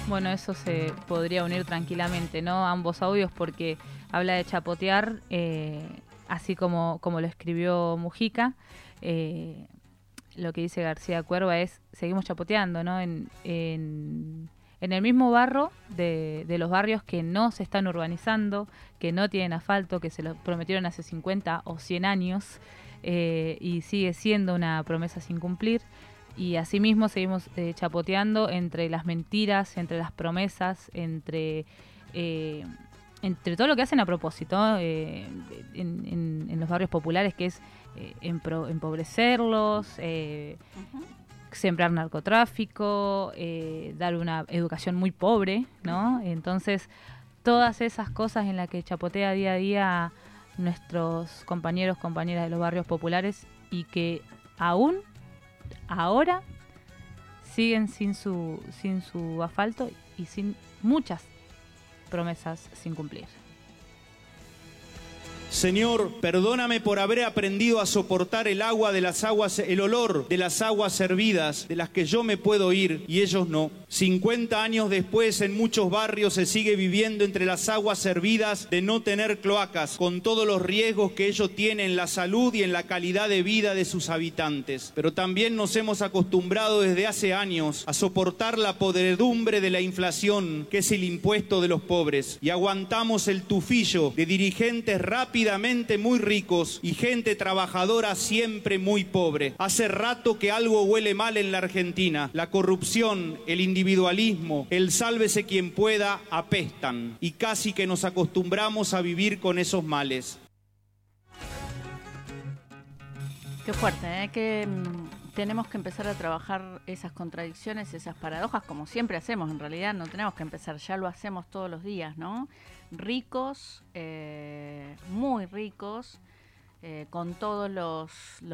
Bueno, eso se podría unir tranquilamente, ¿no? Ambos audios porque habla de chapotear, eh, así como, como lo escribió Mujica. eh, lo que dice García Cuerva es, seguimos chapoteando, ¿no? En, en el mismo barro de, los barrios que no se están urbanizando, que no tienen asfalto, que se lo prometieron hace 50 o 100 años eh, y sigue siendo una promesa sin cumplir. Y asimismo seguimos eh, chapoteando entre las mentiras, entre las promesas, entre, eh, entre todo lo que hacen a propósito eh, en, los barrios populares, que es eh, empobrecerlos, eh, sembrar narcotráfico, eh, dar una educación muy pobre, ¿no? Entonces, todas esas cosas en las que chapotea día a día nuestros compañeros, compañeras de los barrios populares y que aún ahora siguen sin su, sin su asfalto y sin muchas promesas sin cumplir. Señor, perdóname por haber aprendido a soportar el agua de las aguas, el olor de las aguas servidas, de las que yo me puedo ir y ellos no. 50 años después, en muchos barrios se sigue viviendo entre las aguas servidas de no tener cloacas, con todos los riesgos que ello tiene en la salud y en la calidad de vida de sus habitantes. Pero también nos hemos acostumbrado desde hace años a soportar la podredumbre de la inflación, que es el impuesto de los pobres, y aguantamos el tufillo de dirigentes rápidamente muy ricos y gente trabajadora siempre muy pobre. Hace rato que algo huele mal en la Argentina. La corrupción, el individualismo, el sálvese quien pueda apestan y casi que nos acostumbramos a vivir con esos males. Qué fuerte, ¿eh? que mm, tenemos que empezar a trabajar esas contradicciones, esas paradojas, como siempre hacemos. En realidad no tenemos que empezar, ya lo hacemos todos los días, ¿no? ricos, eh, muy ricos, eh, con todos los,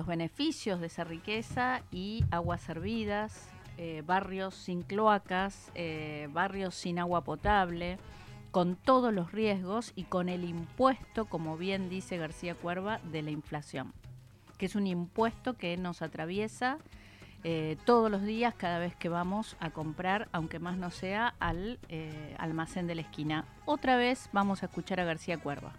beneficios de esa riqueza y aguas servidas, eh, barrios sin cloacas, barrios sin agua potable, con todos los riesgos y con el impuesto, como bien dice García Cuerva, de la inflación, que es un impuesto que nos atraviesa eh, todos los días cada vez que vamos a comprar, aunque más no sea, al eh, almacén de la esquina. Otra vez vamos a escuchar a García Cuerva.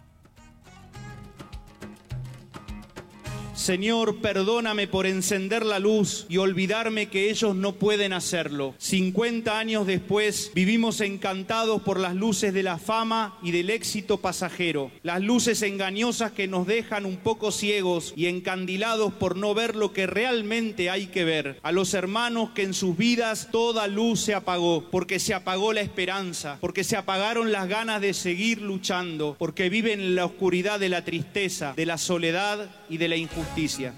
Señor, perdóname por encender la luz y olvidarme que ellos no pueden hacerlo. 50 años después vivimos encantados por las luces de la fama y del éxito pasajero, las luces engañosas que nos dejan un poco ciegos y encandilados por no ver lo que realmente hay que ver. A los hermanos que en sus vidas toda luz se apagó, porque se apagó la esperanza, porque se apagaron las ganas de seguir luchando, porque viven en la oscuridad de la tristeza, de la soledad y de la injusticia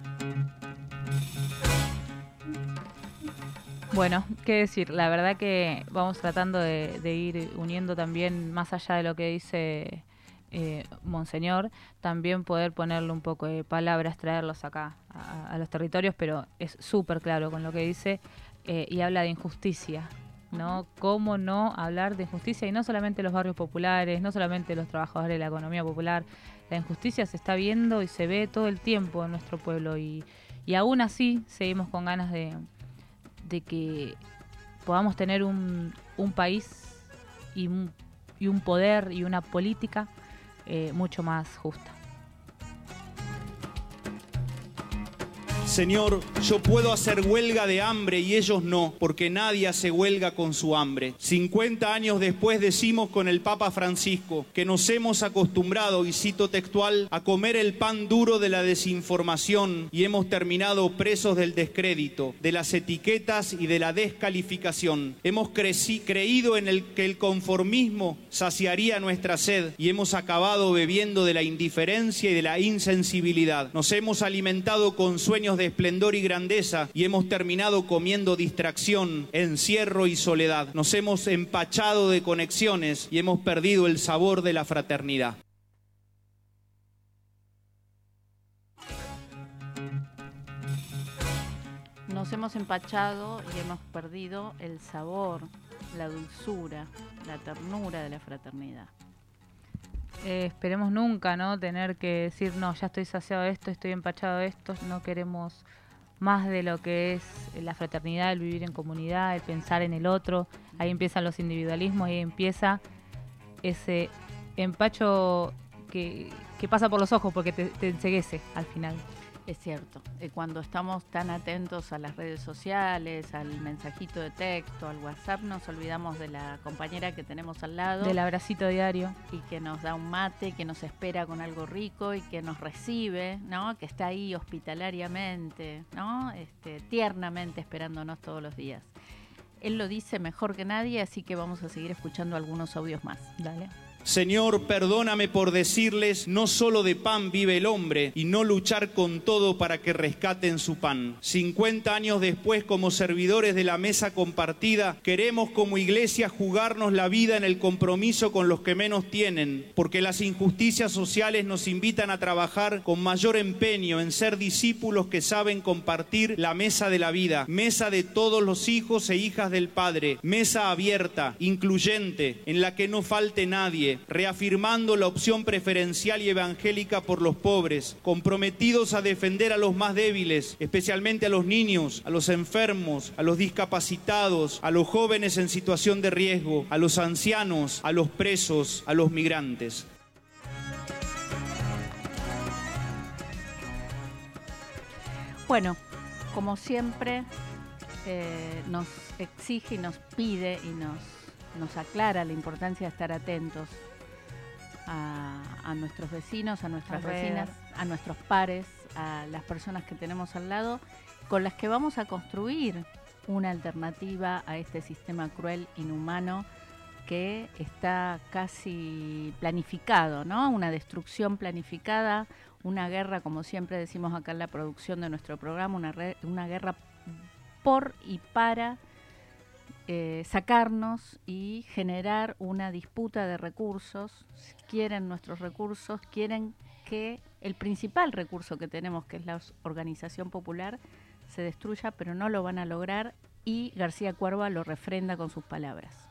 bueno, qué decir, la verdad que vamos tratando de, ir uniendo también, más allá de lo que dice eh, Monseñor, también poder ponerle un poco de palabras, traerlos acá a, los territorios, pero es súper claro con lo que dice eh, y habla de injusticia, ¿no? ¿Cómo no hablar de injusticia? Y no solamente los barrios populares, no solamente los trabajadores de la economía popular, la injusticia se está viendo y se ve todo el tiempo en nuestro pueblo y, aún así seguimos con ganas de, que podamos tener un, país y un, y un, poder y una política eh, mucho más justa. Señor, yo puedo hacer huelga de hambre y ellos no, porque nadie hace huelga con su hambre. 50 años después decimos con el Papa Francisco que nos hemos acostumbrado, y cito textual, a comer el pan duro de la desinformación y hemos terminado presos del descrédito, de las etiquetas y de la descalificación. Hemos creído en el que el conformismo saciaría nuestra sed y hemos acabado bebiendo de la indiferencia y de la insensibilidad. Nos hemos alimentado con sueños de esplendor y grandeza y hemos terminado comiendo distracción, encierro y soledad. Nos hemos empachado de conexiones y hemos perdido el sabor de la fraternidad. Nos hemos empachado y hemos perdido el sabor, la dulzura, la ternura de la fraternidad. Eh, esperemos nunca, ¿no? Tener que decir, no, ya estoy saciado de esto, estoy empachado de esto, no queremos más de lo que es la fraternidad, el vivir en comunidad, el pensar en el otro. Ahí empiezan los individualismos, ahí empieza ese empacho que, pasa por los ojos porque te, te enseguece al final. Es cierto, eh, cuando estamos tan atentos a las redes sociales, al mensajito de texto, al WhatsApp, nos olvidamos de la compañera que tenemos al lado. Del abracito diario. Y que nos da un mate, que nos espera con algo rico y que nos recibe, ¿no? Que está ahí hospitalariamente, ¿no? Este, tiernamente esperándonos todos los días. Él lo dice mejor que nadie, así que vamos a seguir escuchando algunos audios más. Dale. Señor, perdóname por decirles, no solo de pan vive el hombre, y no luchar con todo para que rescaten su pan. 50 años después, como servidores de la mesa compartida, queremos como iglesia jugarnos la vida en el compromiso con los que menos tienen, porque las injusticias sociales nos invitan a trabajar con mayor empeño en ser discípulos que saben compartir la mesa de la vida, mesa de todos los hijos e hijas del Padre, mesa abierta, incluyente, en la que no falte nadie, reafirmando la opción preferencial y evangélica por los pobres, comprometidos a defender a los más débiles, especialmente a los niños, a los enfermos, a los discapacitados, a los jóvenes en situación de riesgo, a los ancianos, a los presos, a los migrantes. Bueno, como siempre, eh, nos exige y nos pide y nos, nos aclara la importancia de estar atentos a, a nuestros vecinos, a nuestras vecinas, a nuestros pares, a las personas que tenemos al lado, con las que vamos a construir una alternativa a este sistema cruel, inhumano, que está casi planificado, ¿no? Una destrucción planificada, una guerra, como siempre decimos acá en la producción de nuestro programa, una, una guerra por y para eh, sacarnos y generar una disputa de recursos. Quieren nuestros recursos, quieren que el principal recurso que tenemos, que es la organización popular, se destruya, pero no lo van a lograr y García Cuerva lo refrenda con sus palabras.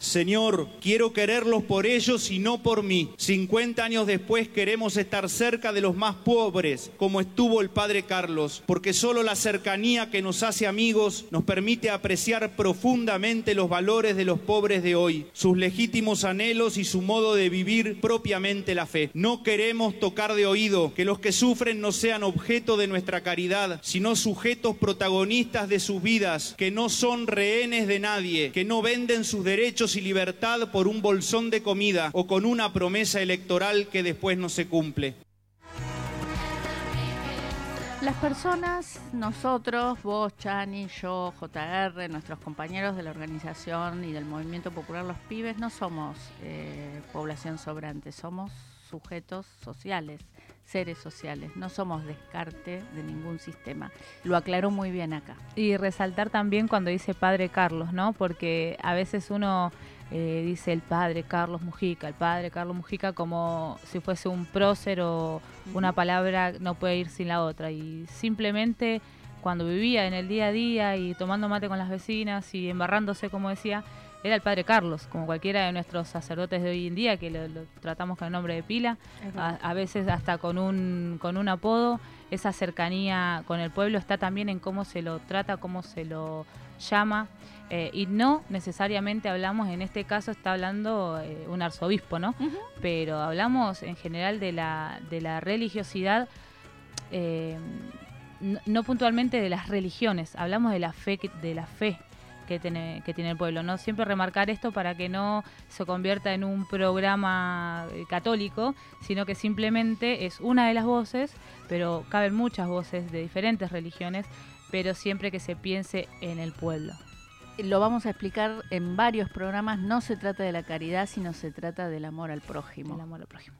Señor, quiero quererlos por ellos y no por mí. 50 años después queremos estar cerca de los más pobres, como estuvo el Padre Carlos, porque solo la cercanía que nos hace amigos nos permite apreciar profundamente los valores de los pobres de hoy, sus legítimos anhelos y su modo de vivir propiamente la fe. No queremos tocar de oído que los que sufren no sean objeto de nuestra caridad, sino sujetos protagonistas de sus vidas, que no son rehenes de nadie, que no venden sus derechos y libertad por un bolsón de comida o con una promesa electoral que después no se cumple. Las personas, nosotros, vos, Chani, yo, JR, nuestros compañeros de la organización y del Movimiento Popular Los Pibes, no somos eh, población sobrante, somos sujetos sociales, seres sociales, no somos descarte de ningún sistema. Lo aclaró muy bien acá. Y resaltar también cuando dice Padre Carlos, ¿no? Porque a veces uno eh, dice el Padre Carlos Mujica, el Padre Carlos Mujica como si fuese un prócer o una palabra no puede ir sin la otra. Y simplemente cuando vivía en el día a día y tomando mate con las vecinas y embarrándose, como decía, era el padre Carlos, como cualquiera de nuestros sacerdotes de hoy en día, que lo, tratamos con el nombre de pila, a, veces hasta con un, con un apodo. Esa cercanía con el pueblo está también en cómo se lo trata, cómo se lo llama. Eh, y no necesariamente hablamos, en este caso está hablando eh, un arzobispo, ¿no? Pero hablamos en general de la, de la religiosidad. Eh, no, puntualmente de las religiones, hablamos de la fe, de la fe que tiene, que tiene el pueblo. ¿no? Siempre remarcar esto para que no se convierta en un programa eh, católico, sino que simplemente es una de las voces, pero caben muchas voces de diferentes religiones, pero siempre que se piense en el pueblo lo vamos a explicar en varios programas, no se trata de la caridad, sino se trata del amor al prójimo. El amor al prójimo.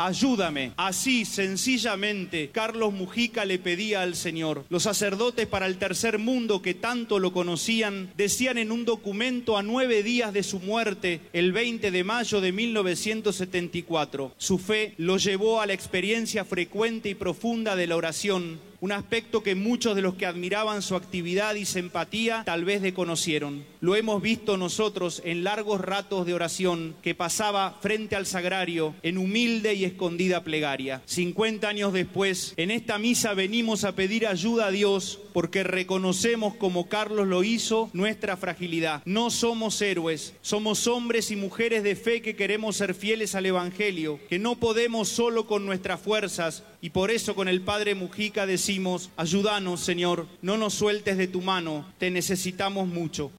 Ayúdame. Así, sencillamente, Carlos Mujica le pedía al Señor. Los sacerdotes para el tercer mundo que tanto lo conocían decían en un documento a nueve días de su muerte, el 20 de mayo de 1974, su fe lo llevó a la experiencia frecuente y profunda de la oración un aspecto que muchos de los que admiraban su actividad y simpatía tal vez desconocieron. Lo hemos visto nosotros en largos ratos de oración que pasaba frente al sagrario en humilde y escondida plegaria. 50 años después, en esta misa venimos a pedir ayuda a Dios porque reconocemos como Carlos lo hizo nuestra fragilidad. No somos héroes, somos hombres y mujeres de fe que queremos ser fieles al Evangelio, que no podemos solo con nuestras fuerzas y por eso con el Padre Mujica decimos, ayúdanos Señor, no nos sueltes de tu mano, te necesitamos mucho.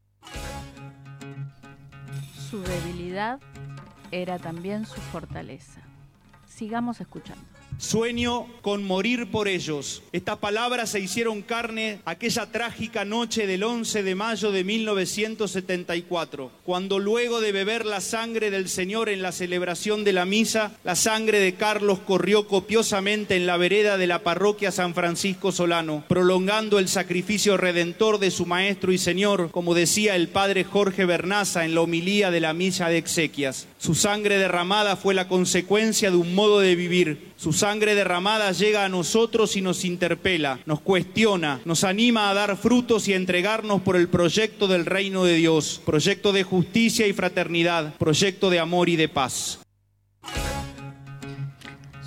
Su debilidad era también su fortaleza. Sigamos escuchando. Sueño con morir por ellos. Estas palabras se hicieron carne aquella trágica noche del 11 de mayo de 1974, cuando luego de beber la sangre del Señor en la celebración de la misa, la sangre de Carlos corrió copiosamente en la vereda de la parroquia San Francisco Solano, prolongando el sacrificio redentor de su Maestro y Señor, como decía el padre Jorge Bernaza en la homilía de la misa de exequias. Su sangre derramada fue la consecuencia de un modo de vivir. Su sangre derramada llega a nosotros y nos interpela, nos cuestiona, nos anima a dar frutos y a entregarnos por el proyecto del reino de Dios, proyecto de justicia y fraternidad, proyecto de amor y de paz.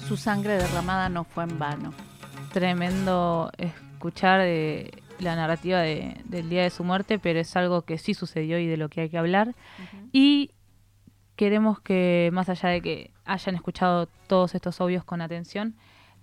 Su sangre derramada no fue en vano. Tremendo escuchar de la narrativa de, del día de su muerte, pero es algo que sí sucedió y de lo que hay que hablar. Y queremos que, más allá de que hayan escuchado todos estos audios con atención,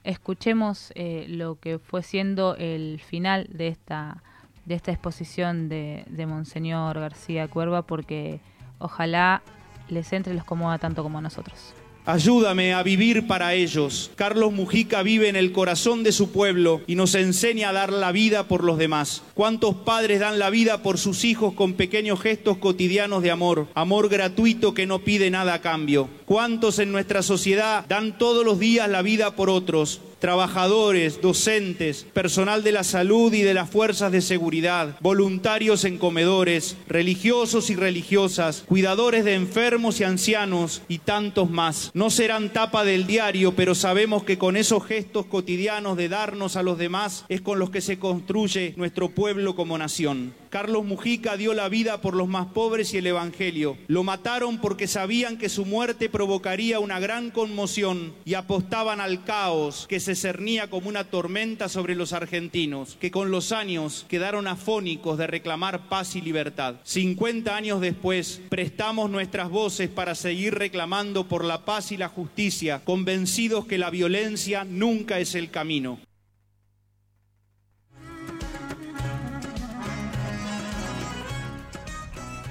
escuchemos eh, lo que fue siendo el final de esta, de esta exposición de, de Monseñor García Cuerva, porque ojalá les entre y los comoda tanto como a nosotros. Ayúdame a vivir para ellos. Carlos Mujica vive en el corazón de su pueblo y nos enseña a dar la vida por los demás. ¿Cuántos padres dan la vida por sus hijos con pequeños gestos cotidianos de amor? Amor gratuito que no pide nada a cambio. ¿Cuántos en nuestra sociedad dan todos los días la vida por otros? Trabajadores, docentes, personal de la salud y de las fuerzas de seguridad, voluntarios en comedores, religiosos y religiosas, cuidadores de enfermos y ancianos y tantos más. No serán tapa del diario, pero sabemos que con esos gestos cotidianos de darnos a los demás es con los que se construye nuestro pueblo como nación. Carlos Mujica dio la vida por los más pobres y el Evangelio. Lo mataron porque sabían que su muerte provocaría una gran conmoción y apostaban al caos que se cernía como una tormenta sobre los argentinos, que con los años quedaron afónicos de reclamar paz y libertad. 50 años después, prestamos nuestras voces para seguir reclamando por la paz y la justicia, convencidos que la violencia nunca es el camino.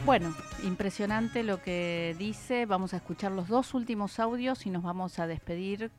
Bueno, impresionante lo que dice. Vamos a escuchar los dos últimos audios y nos vamos a despedir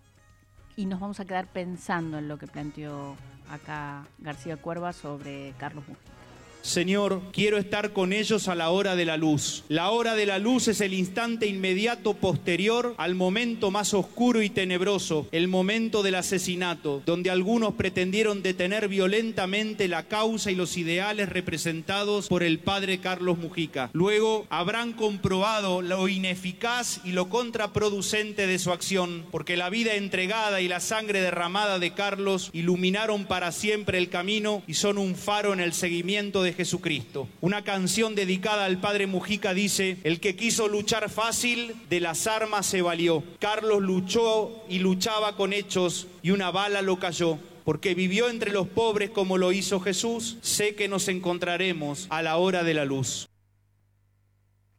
y nos vamos a quedar pensando en lo que planteó acá García Cuerva sobre Carlos Mujica. Señor, quiero estar con ellos a la hora de la luz. La hora de la luz es el instante inmediato posterior al momento más oscuro y tenebroso, el momento del asesinato, donde algunos pretendieron detener violentamente la causa y los ideales representados por el padre Carlos Mujica. Luego habrán comprobado lo ineficaz y lo contraproducente de su acción, porque la vida entregada y la sangre derramada de Carlos iluminaron para siempre el camino y son un faro en el seguimiento de Jesucristo. Una canción dedicada al padre Mujica dice, el que quiso luchar fácil, de las armas se valió. Carlos luchó y luchaba con hechos y una bala lo cayó. Porque vivió entre los pobres como lo hizo Jesús, sé que nos encontraremos a la hora de la luz.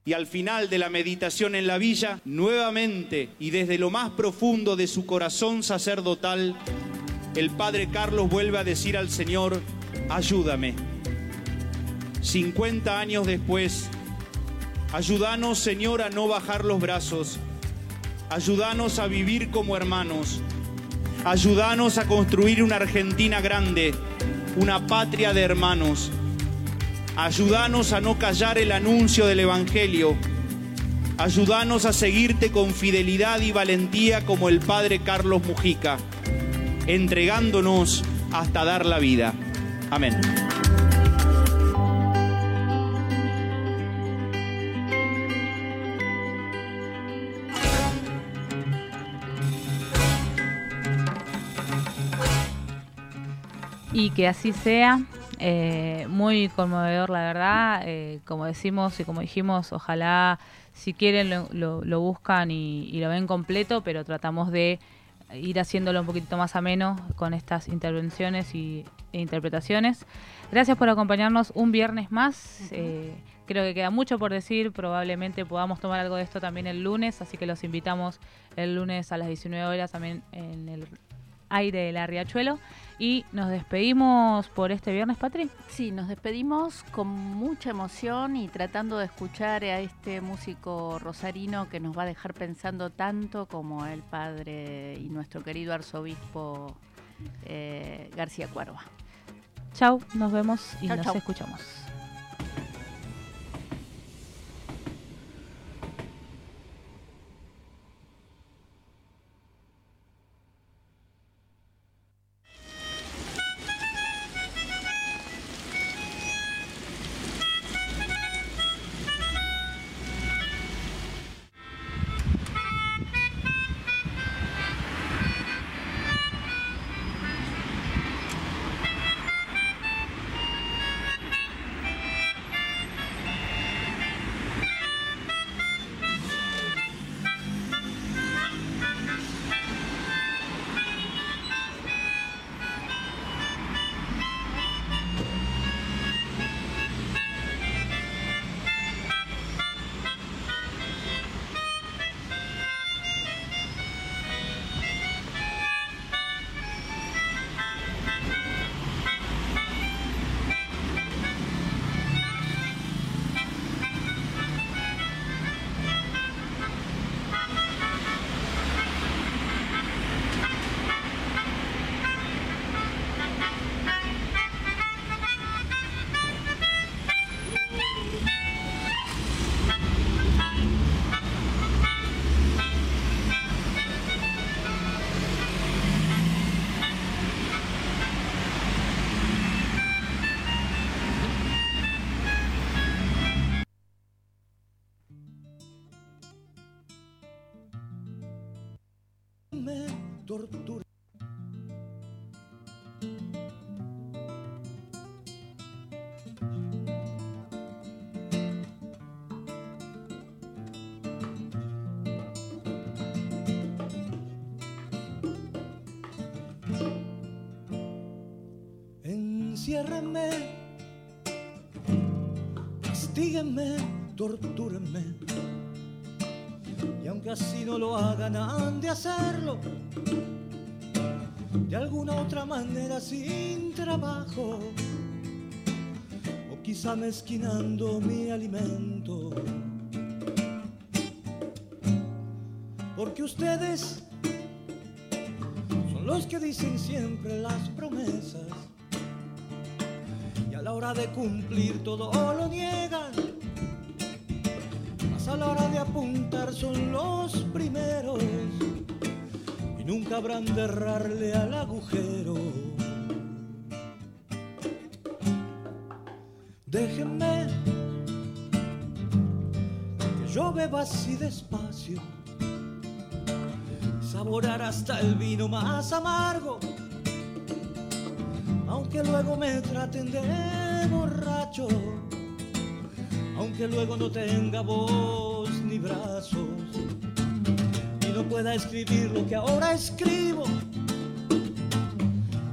Y al final de la meditación en la villa, nuevamente y desde lo más profundo de su corazón sacerdotal, el padre Carlos vuelve a decir al Señor, ayúdame. 50 años después, ayúdanos Señor a no bajar los brazos, ayúdanos a vivir como hermanos, ayúdanos a construir una Argentina grande, una patria de hermanos, ayúdanos a no callar el anuncio del Evangelio, ayúdanos a seguirte con fidelidad y valentía como el Padre Carlos Mujica, entregándonos hasta dar la vida. Amén. Y que así sea. Eh, muy conmovedor, la verdad. Eh, como decimos y como dijimos, ojalá si quieren lo, lo, lo buscan y, y, lo ven completo, pero tratamos de ir haciéndolo un poquito más ameno con estas intervenciones y, e interpretaciones. Gracias por acompañarnos un viernes más. Eh, creo que queda mucho por decir. Probablemente podamos tomar algo de esto también el lunes, así que los invitamos el lunes a las 19 horas también en el aire de la Riachuelo. Y nos despedimos por este viernes, Patri. Sí, nos despedimos con mucha emoción y tratando de escuchar a este músico rosarino que nos va a dejar pensando tanto como el padre y nuestro querido arzobispo eh, García Cuerva. Chau, nos vemos y Chau, nos chau. escuchamos. Tortura. Enciérreme, castíguenme, tortúrenme. Y aunque así no lo hagan, han de hacerlo de alguna otra manera sin trabajo. O quizá mezquinando mi alimento. Porque ustedes son los que dicen siempre las promesas. Y a la hora de cumplir todo lo niegan a la hora de apuntar son los primeros nunca habrán de errarle al agujero. Déjenme que yo beba así despacio, saborar hasta el vino más amargo, aunque luego me traten de borracho aunque luego no tenga voz pueda escribir lo que ahora escribo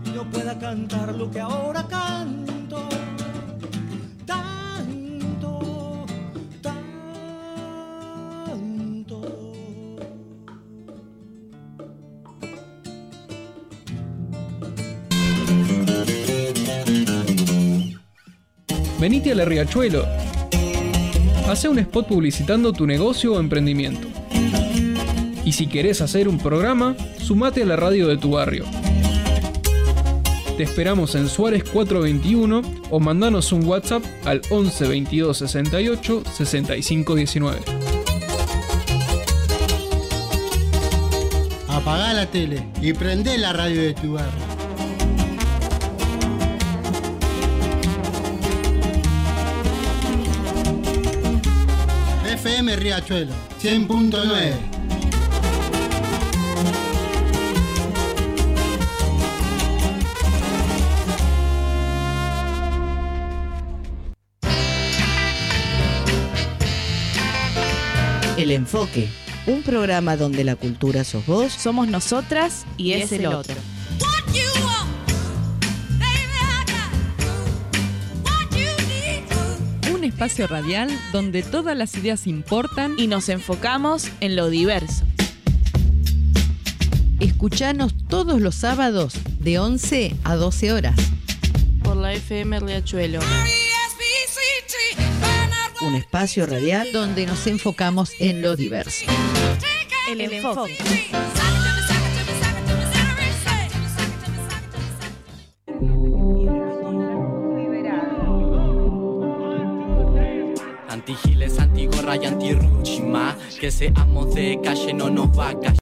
y no pueda cantar lo que ahora canto. Tanto, tanto. Venite a la Riachuelo. Hace un spot publicitando tu negocio o emprendimiento. Y si querés hacer un programa, sumate a la radio de tu barrio. Te esperamos en Suárez 421 o mandanos un WhatsApp al 11 22 68 65 19. Apagá la tele y prendé la radio de tu barrio. FM Riachuelo 100.9 Enfoque, un programa donde la cultura sos vos, somos nosotras y, es, el otro. Un espacio radial donde todas las ideas importan y nos enfocamos en lo diverso. Escuchanos todos los sábados de 11 a 12 horas. Por la FM Riachuelo. Un espacio radial donde nos enfocamos en lo diverso. El enfoque. Antigiles, antigorra y antirruchima Que seamos de calle no nos va a